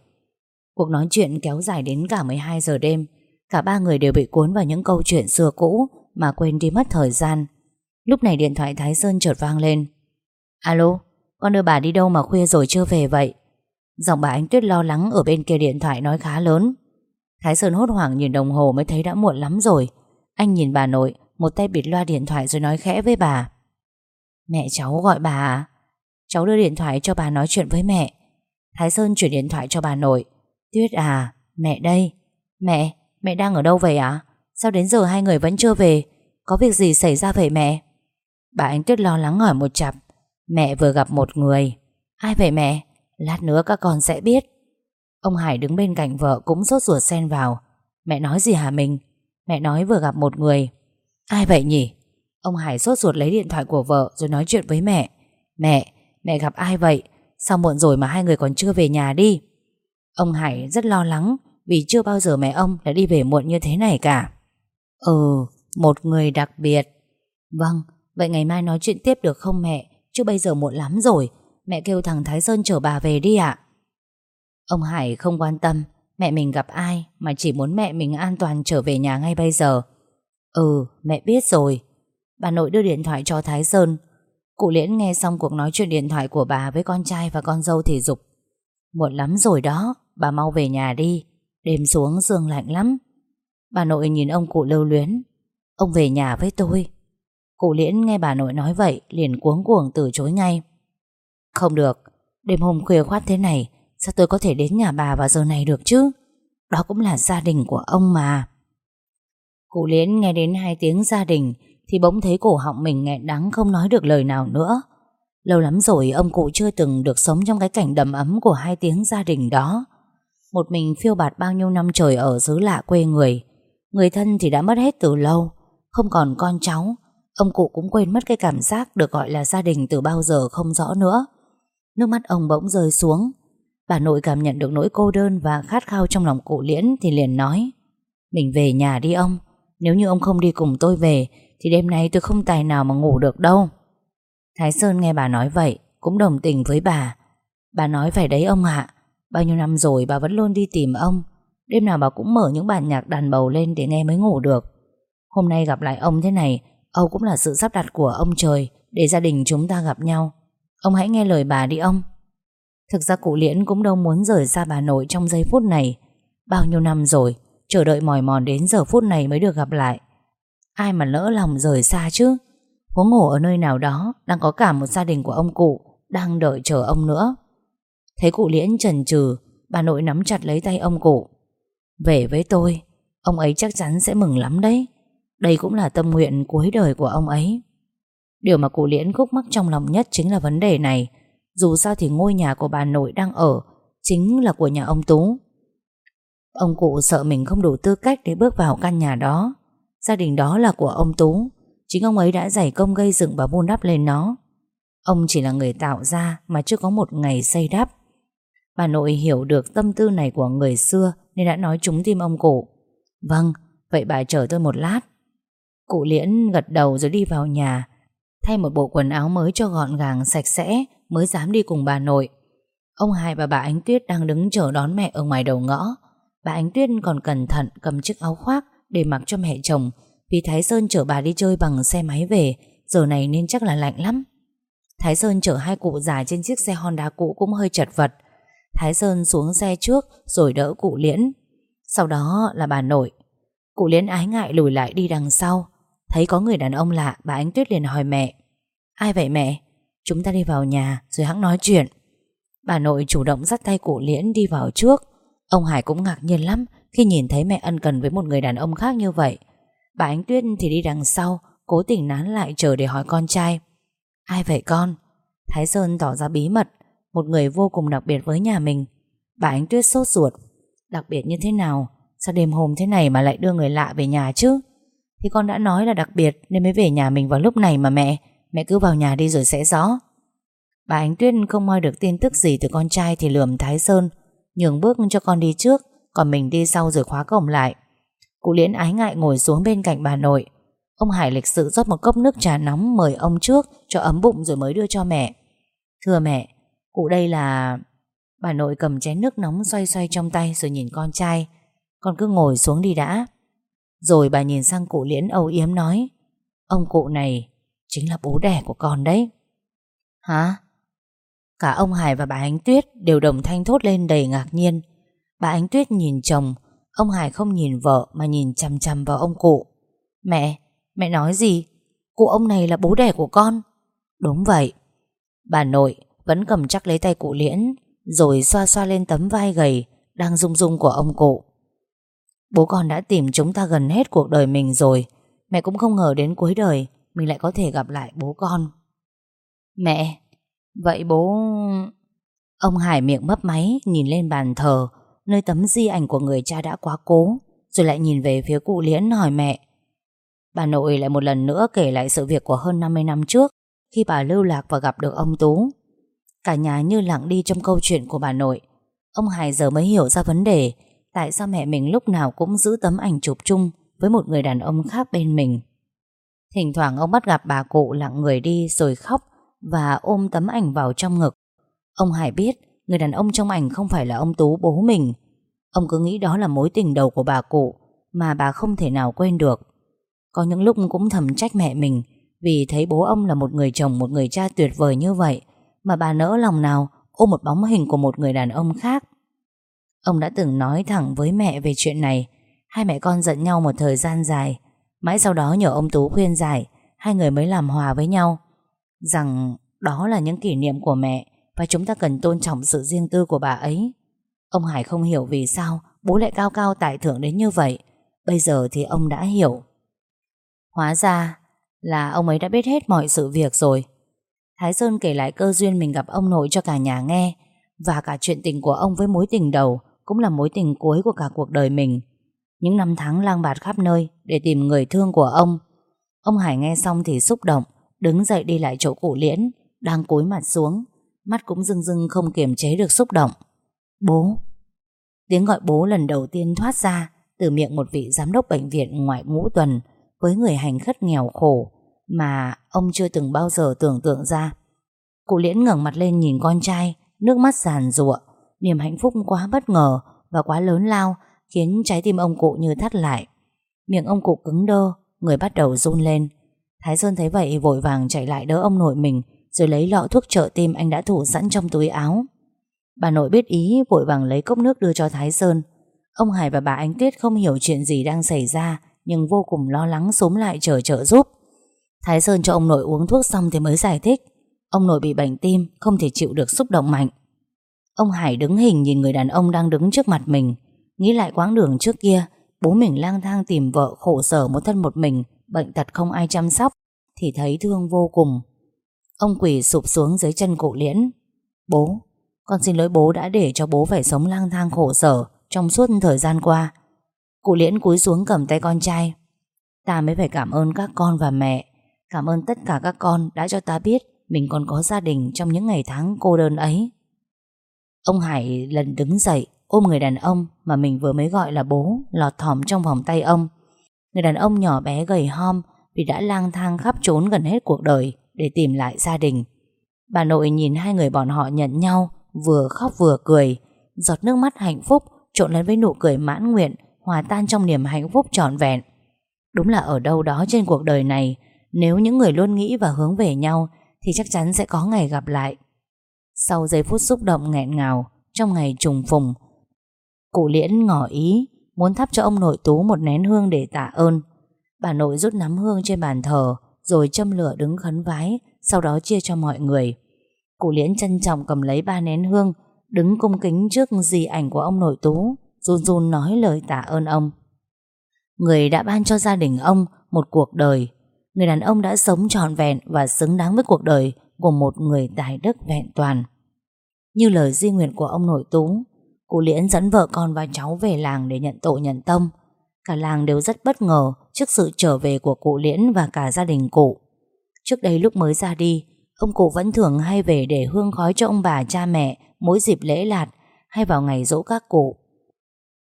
Cuộc nói chuyện kéo dài đến cả 12 giờ đêm Cả ba người đều bị cuốn vào những câu chuyện xưa cũ mà quên đi mất thời gian. Lúc này điện thoại Thái Sơn chợt vang lên. Alo, con đưa bà đi đâu mà khuya rồi chưa về vậy? Giọng bà Ánh Tuyết lo lắng ở bên kia điện thoại nói khá lớn. Thái Sơn hốt hoảng nhìn đồng hồ mới thấy đã muộn lắm rồi. Anh nhìn bà nội, một tay bịt loa điện thoại rồi nói khẽ với bà. Mẹ cháu gọi bà à? Cháu đưa điện thoại cho bà nói chuyện với mẹ. Thái Sơn chuyển điện thoại cho bà nội. Tuyết à, mẹ đây. Mẹ, mẹ đang ở đâu vậy ạ? À? Sao đến giờ hai người vẫn chưa về Có việc gì xảy ra vậy mẹ Bà Ánh Tuyết lo lắng hỏi một chặp Mẹ vừa gặp một người Ai vậy mẹ Lát nữa các con sẽ biết Ông Hải đứng bên cạnh vợ cũng sốt ruột xen vào Mẹ nói gì hả mình Mẹ nói vừa gặp một người Ai vậy nhỉ Ông Hải sốt ruột lấy điện thoại của vợ rồi nói chuyện với mẹ Mẹ, mẹ gặp ai vậy Sao muộn rồi mà hai người còn chưa về nhà đi Ông Hải rất lo lắng Vì chưa bao giờ mẹ ông đã đi về muộn như thế này cả Ừ, một người đặc biệt. Vâng, vậy ngày mai nói chuyện tiếp được không mẹ? Chứ bây giờ muộn lắm rồi. Mẹ kêu thằng Thái Sơn chở bà về đi ạ. Ông Hải không quan tâm mẹ mình gặp ai mà chỉ muốn mẹ mình an toàn trở về nhà ngay bây giờ. Ừ, mẹ biết rồi. Bà nội đưa điện thoại cho Thái Sơn. Cụ Liễn nghe xong cuộc nói chuyện điện thoại của bà với con trai và con dâu thì dục. Muộn lắm rồi đó, bà mau về nhà đi. Đêm xuống sương lạnh lắm. Bà nội nhìn ông cụ lưu luyến Ông về nhà với tôi Cụ liễn nghe bà nội nói vậy Liền cuống cuồng từ chối ngay Không được Đêm hôm khuya khoát thế này Sao tôi có thể đến nhà bà vào giờ này được chứ? Đó cũng là gia đình của ông mà. Cụ Liễn nghe đến hai tiếng gia đình Thì bỗng thấy cổ họng mình nghẹn đắng Không nói được lời nào nữa. Lâu lắm rồi ông cụ chưa từng được sống Trong cái cảnh đầm ấm của hai tiếng gia đình đó. Một mình phiêu bạt bao nhiêu năm trời Ở xứ lạ quê người Người thân thì đã mất hết từ lâu, Không còn con cháu. Ông cụ cũng quên mất cái cảm giác Được gọi là gia đình từ bao giờ không rõ nữa. Nước mắt ông bỗng rơi xuống Bà nội cảm nhận được nỗi cô đơn Và khát khao trong lòng cụ liễn Thì liền nói, Mình về nhà đi ông. Nếu như ông không đi cùng tôi về, Thì đêm nay tôi không tài nào mà ngủ được đâu. Thái Sơn nghe bà nói vậy, Cũng đồng tình với bà. Bà nói phải đấy ông ạ. Bao nhiêu năm rồi bà vẫn luôn đi tìm ông. Đêm nào bà cũng mở những bản nhạc đàn bầu lên Để nghe mới ngủ được. Hôm nay gặp lại ông thế này, Âu cũng là sự sắp đặt của ông trời, Để gia đình chúng ta gặp nhau. Ông hãy nghe lời bà đi ông. Thực ra cụ Liễn cũng đâu muốn rời xa bà nội Trong giây phút này. Bao nhiêu năm rồi, Chờ đợi mỏi mòn đến giờ phút này mới được gặp lại. Ai mà lỡ lòng rời xa chứ? Huống ngủ ở nơi nào đó Đang có cả một gia đình của ông cụ Đang đợi chờ ông nữa. Thấy cụ Liễn chần chừ, Bà nội nắm chặt lấy tay ông cụ. Về với tôi, Ông ấy chắc chắn sẽ mừng lắm đấy. Đây cũng là tâm nguyện cuối đời của ông ấy. Điều mà cụ Liễn khúc mắc trong lòng nhất Chính là vấn đề này. Dù sao thì ngôi nhà của bà nội đang ở Chính là của nhà ông Tú. Ông cụ sợ mình không đủ tư cách Để bước vào căn nhà đó. Gia đình đó là của ông Tú. Chính ông ấy đã giải công gây dựng và vun đắp lên nó. Ông chỉ là người tạo ra Mà chưa có một ngày xây đắp. Bà nội hiểu được tâm tư này của người xưa Nên đã nói trúng tim ông cụ. Vâng, vậy bà chờ tôi một lát. Cụ liễn gật đầu rồi đi vào nhà. Thay một bộ quần áo mới cho gọn gàng, sạch sẽ, Mới dám đi cùng bà nội. Ông Hai và bà Ánh Tuyết đang đứng chờ đón mẹ ở ngoài đầu ngõ. Bà Ánh Tuyết còn cẩn thận cầm chiếc áo khoác Để mặc cho mẹ chồng, Vì Thái Sơn chở bà đi chơi bằng xe máy về, Giờ này nên chắc là lạnh lắm. Thái Sơn chở hai cụ già trên chiếc xe Honda cũ cũng hơi chật vật. Thái Sơn xuống xe trước Rồi đỡ cụ Liễn. Sau đó là bà nội. Cụ Liễn ái ngại lùi lại đi đằng sau. Thấy có người đàn ông lạ, Bà Ánh Tuyết liền hỏi mẹ. Ai vậy mẹ? Chúng ta đi vào nhà, rồi hãng nói chuyện. Bà nội chủ động dắt tay cụ Liễn đi vào trước. Ông Hải cũng ngạc nhiên lắm Khi nhìn thấy mẹ ân cần với một người đàn ông khác như vậy. Bà Ánh Tuyết thì đi đằng sau, Cố tình nán lại chờ để hỏi con trai. Ai vậy con? Thái Sơn tỏ ra bí mật, Một người vô cùng đặc biệt với nhà mình. Bà Ánh Tuyết sốt ruột. Đặc biệt như thế nào? Sao đêm hôm thế này mà lại đưa người lạ về nhà chứ? Thì con đã nói là đặc biệt Nên mới về nhà mình vào lúc này mà mẹ. Mẹ cứ vào nhà đi rồi sẽ rõ. Bà Ánh Tuyết không moi được tin tức gì từ con trai Thì lườm Thái Sơn, Nhường bước cho con đi trước, Còn mình đi sau rồi khóa cổng lại. Cụ Liễn ái ngại ngồi xuống bên cạnh bà nội. Ông Hải lịch sự rót một cốc nước trà nóng Mời ông trước, cho ấm bụng rồi mới đưa cho mẹ. Thưa mẹ, Cụ đây là Bà nội cầm chén nước nóng xoay xoay trong tay Rồi nhìn con trai. Con cứ ngồi xuống đi đã. Rồi bà nhìn sang cụ liễn âu yếm nói, Ông cụ này Chính là bố đẻ của con đấy. Hả? Cả ông Hải và bà Ánh Tuyết Đều đồng thanh thốt lên đầy ngạc nhiên. Bà Ánh Tuyết nhìn chồng, Ông Hải không nhìn vợ mà nhìn chằm chằm vào ông cụ. Mẹ Mẹ nói gì? Cụ ông này là bố đẻ của con. Đúng vậy. Bà nội vẫn cầm chắc lấy tay cụ liễn, Rồi xoa xoa lên tấm vai gầy Đang rung rung của ông cụ. Bố con đã tìm chúng ta gần hết cuộc đời mình rồi. Mẹ cũng không ngờ đến cuối đời Mình lại có thể gặp lại bố con. Mẹ, Vậy bố... Ông Hải miệng mấp máy, Nhìn lên bàn thờ, Nơi tấm di ảnh của người cha đã quá cố, Rồi lại nhìn về phía cụ liễn hỏi mẹ. Bà nội lại một lần nữa kể lại sự việc của hơn 50 năm trước, Khi bà lưu lạc và gặp được ông Tú. Cả nhà như lặng đi trong câu chuyện của bà nội. Ông Hải giờ mới hiểu ra vấn đề Tại sao mẹ mình lúc nào cũng giữ tấm ảnh chụp chung Với một người đàn ông khác bên mình? Thỉnh thoảng ông bắt gặp bà cụ lặng người đi rồi khóc Và ôm tấm ảnh vào trong ngực. Ông Hải biết Người đàn ông trong ảnh không phải là ông Tú bố mình. Ông cứ nghĩ đó là mối tình đầu của bà cụ Mà bà không thể nào quên được. Có những lúc cũng thầm trách mẹ mình Vì thấy bố ông là một người chồng, Một người cha tuyệt vời như vậy Mà bà nỡ lòng nào ôm một bóng hình của một người đàn ông khác. Ông đã từng nói thẳng với mẹ về chuyện này. Hai mẹ con giận nhau một thời gian dài. Mãi sau đó nhờ ông Tú khuyên giải, Hai người mới làm hòa với nhau. Rằng đó là những kỷ niệm của mẹ Và chúng ta cần tôn trọng sự riêng tư của bà ấy. Ông Hải không hiểu vì sao Bố lại cao cao tại thượng đến như vậy. Bây giờ thì ông đã hiểu. Hóa ra là ông ấy đã biết hết mọi sự việc rồi. Thái Sơn kể lại cơ duyên mình gặp ông nội cho cả nhà nghe Và cả chuyện tình của ông với mối tình đầu. Cũng là mối tình cuối của cả cuộc đời mình. Những năm tháng lang bạt khắp nơi Để tìm người thương của ông Ông Hải nghe xong thì xúc động, Đứng dậy đi lại chỗ cụ liễn, Đang cúi mặt xuống, Mắt cũng rưng rưng không kiềm chế được xúc động. Bố. Tiếng gọi bố lần đầu tiên thoát ra Từ miệng một vị giám đốc bệnh viện ngoại ngũ tuần Với người hành khất nghèo khổ Mà ông chưa từng bao giờ tưởng tượng ra. Cụ liễn ngẩng mặt lên nhìn con trai, Nước mắt giàn ruộng Niềm hạnh phúc quá bất ngờ Và quá lớn lao Khiến trái tim ông cụ như thắt lại. Miệng ông cụ cứng đơ, Người bắt đầu run lên. Thái Sơn thấy vậy vội vàng chạy lại đỡ ông nội mình, Rồi lấy lọ thuốc trợ tim anh đã thủ sẵn trong túi áo. Bà nội biết ý, vội vàng lấy cốc nước đưa cho Thái Sơn. Ông Hải và bà Ánh Tuyết không hiểu chuyện gì đang xảy ra, Nhưng vô cùng lo lắng xúm lại chờ trợ giúp. Thái Sơn cho ông nội uống thuốc xong thì mới giải thích. Ông nội bị bệnh tim, Không thể chịu được xúc động mạnh. Ông Hải đứng hình nhìn người đàn ông đang đứng trước mặt mình, Nghĩ lại quãng đường trước kia, Bố mình lang thang tìm vợ khổ sở một thân một mình, Bệnh tật không ai chăm sóc, Thì thấy thương vô cùng. Ông quỷ sụp xuống dưới chân cụ liễn. Bố, Con xin lỗi bố đã để cho bố phải sống lang thang khổ sở Trong suốt thời gian qua. Cụ liễn cúi xuống cầm tay con trai. Ta mới phải cảm ơn các con và mẹ, Cảm ơn tất cả các con đã cho ta biết Mình còn có gia đình trong những ngày tháng cô đơn ấy. Ông Hải lần đứng dậy, ôm người đàn ông mà mình vừa mới gọi là bố, lọt thỏm trong vòng tay ông. Người đàn ông nhỏ bé gầy hom vì đã lang thang khắp trốn gần hết cuộc đời để tìm lại gia đình. Bà nội nhìn hai người bọn họ nhận nhau, vừa khóc vừa cười, giọt nước mắt hạnh phúc trộn lẫn với nụ cười mãn nguyện, hòa tan trong niềm hạnh phúc trọn vẹn. Đúng là ở đâu đó trên cuộc đời này, nếu những người luôn nghĩ và hướng về nhau thì chắc chắn sẽ có ngày gặp lại. Sau giây phút xúc động nghẹn ngào, trong ngày trùng phùng, Cụ liễn ngỏ ý Muốn thắp cho ông nội tú một nén hương để tạ ơn. Bà nội rút nắm hương trên bàn thờ, Rồi châm lửa đứng khấn vái, Sau đó chia cho mọi người. Cụ liễn trân trọng cầm lấy ba nén hương, Đứng cung kính trước di ảnh của ông nội tú, Run run nói lời tạ ơn ông. Người đã ban cho gia đình ông Một cuộc đời. Người đàn ông đã sống trọn vẹn Và xứng đáng với cuộc đời. Của một người tài đức vẹn toàn Như lời di nguyện của ông nội tú Cụ Liễn dẫn vợ con và cháu về làng để nhận tội nhận tâm. Cả làng đều rất bất ngờ trước sự trở về của cụ Liễn và cả gia đình cụ. Trước đây lúc mới ra đi, ông cụ vẫn thường hay về để hương khói cho ông bà cha mẹ mỗi dịp lễ lạt hay vào ngày dỗ các cụ.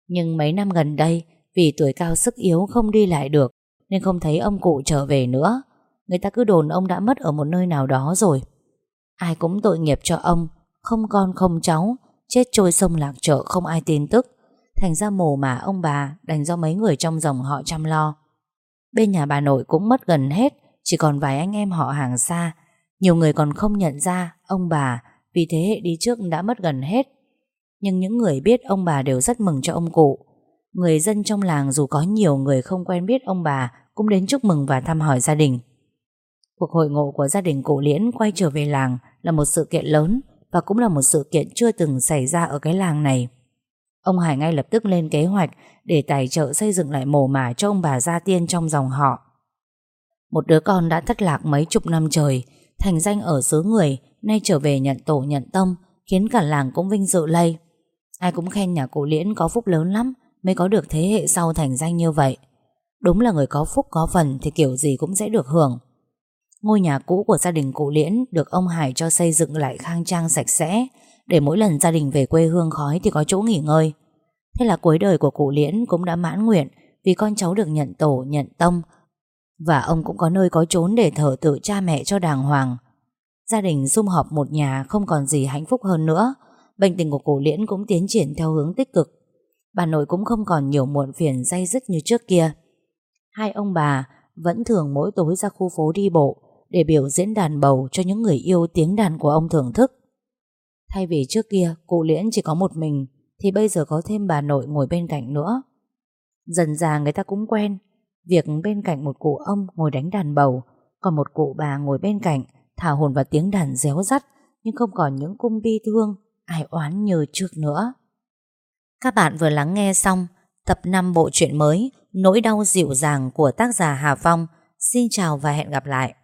Nhưng mấy năm gần đây, vì tuổi cao sức yếu không đi lại được, nên không thấy ông cụ trở về nữa. Người ta cứ đồn ông đã mất ở một nơi nào đó rồi. Ai cũng tội nghiệp cho ông, không con không cháu, Chết trôi sông lạc chợ không ai tin tức. Thành ra mồ mà ông bà Đành do mấy người trong dòng họ chăm lo. Bên nhà bà nội cũng mất gần hết Chỉ còn vài anh em họ hàng xa. Nhiều người còn không nhận ra Ông bà vì thế hệ đi trước đã mất gần hết. Nhưng những người biết ông bà đều rất mừng cho ông cụ. Người dân trong làng dù có nhiều người không quen biết ông bà Cũng đến chúc mừng và thăm hỏi gia đình. Cuộc hội ngộ của gia đình cụ Liễn quay trở về làng là một sự kiện lớn và cũng là một sự kiện chưa từng xảy ra ở cái làng này. Ông Hải ngay lập tức lên kế hoạch để tài trợ xây dựng lại mồ mả cho ông bà gia tiên trong dòng họ. Một đứa con đã thất lạc mấy chục năm trời, thành danh ở xứ người, nay trở về nhận tổ nhận tâm, khiến cả làng cũng vinh dự lây. Ai cũng khen nhà cụ Liễn có phúc lớn lắm mới có được thế hệ sau thành danh như vậy. Đúng là người có phúc có phần thì kiểu gì cũng sẽ được hưởng. Ngôi nhà cũ của gia đình cụ Liễn được ông Hải cho xây dựng lại khang trang sạch sẽ để mỗi lần gia đình về quê hương khói thì có chỗ nghỉ ngơi. Thế là cuối đời của cụ Liễn cũng đã mãn nguyện vì con cháu được nhận tổ, nhận tông và ông cũng có nơi có trốn để thờ tự cha mẹ cho đàng hoàng. Gia đình sum họp một nhà không còn gì hạnh phúc hơn nữa. Bệnh tình của cụ Liễn cũng tiến triển theo hướng tích cực. Bà nội cũng không còn nhiều muộn phiền dây dứt như trước kia. Hai ông bà vẫn thường mỗi tối ra khu phố đi bộ để biểu diễn đàn bầu cho những người yêu tiếng đàn của ông thưởng thức. Thay vì trước kia, cụ Liễn chỉ có một mình, thì bây giờ có thêm bà nội ngồi bên cạnh nữa. Dần già người ta cũng quen, việc bên cạnh một cụ ông ngồi đánh đàn bầu, còn một cụ bà ngồi bên cạnh thả hồn vào tiếng đàn réo rắt, Nhưng không còn những cung bi thương, Ai oán như trước nữa Các bạn vừa lắng nghe xong Tập 5 bộ truyện mới Nỗi đau dịu dàng của tác giả Hà Phong Xin chào và hẹn gặp lại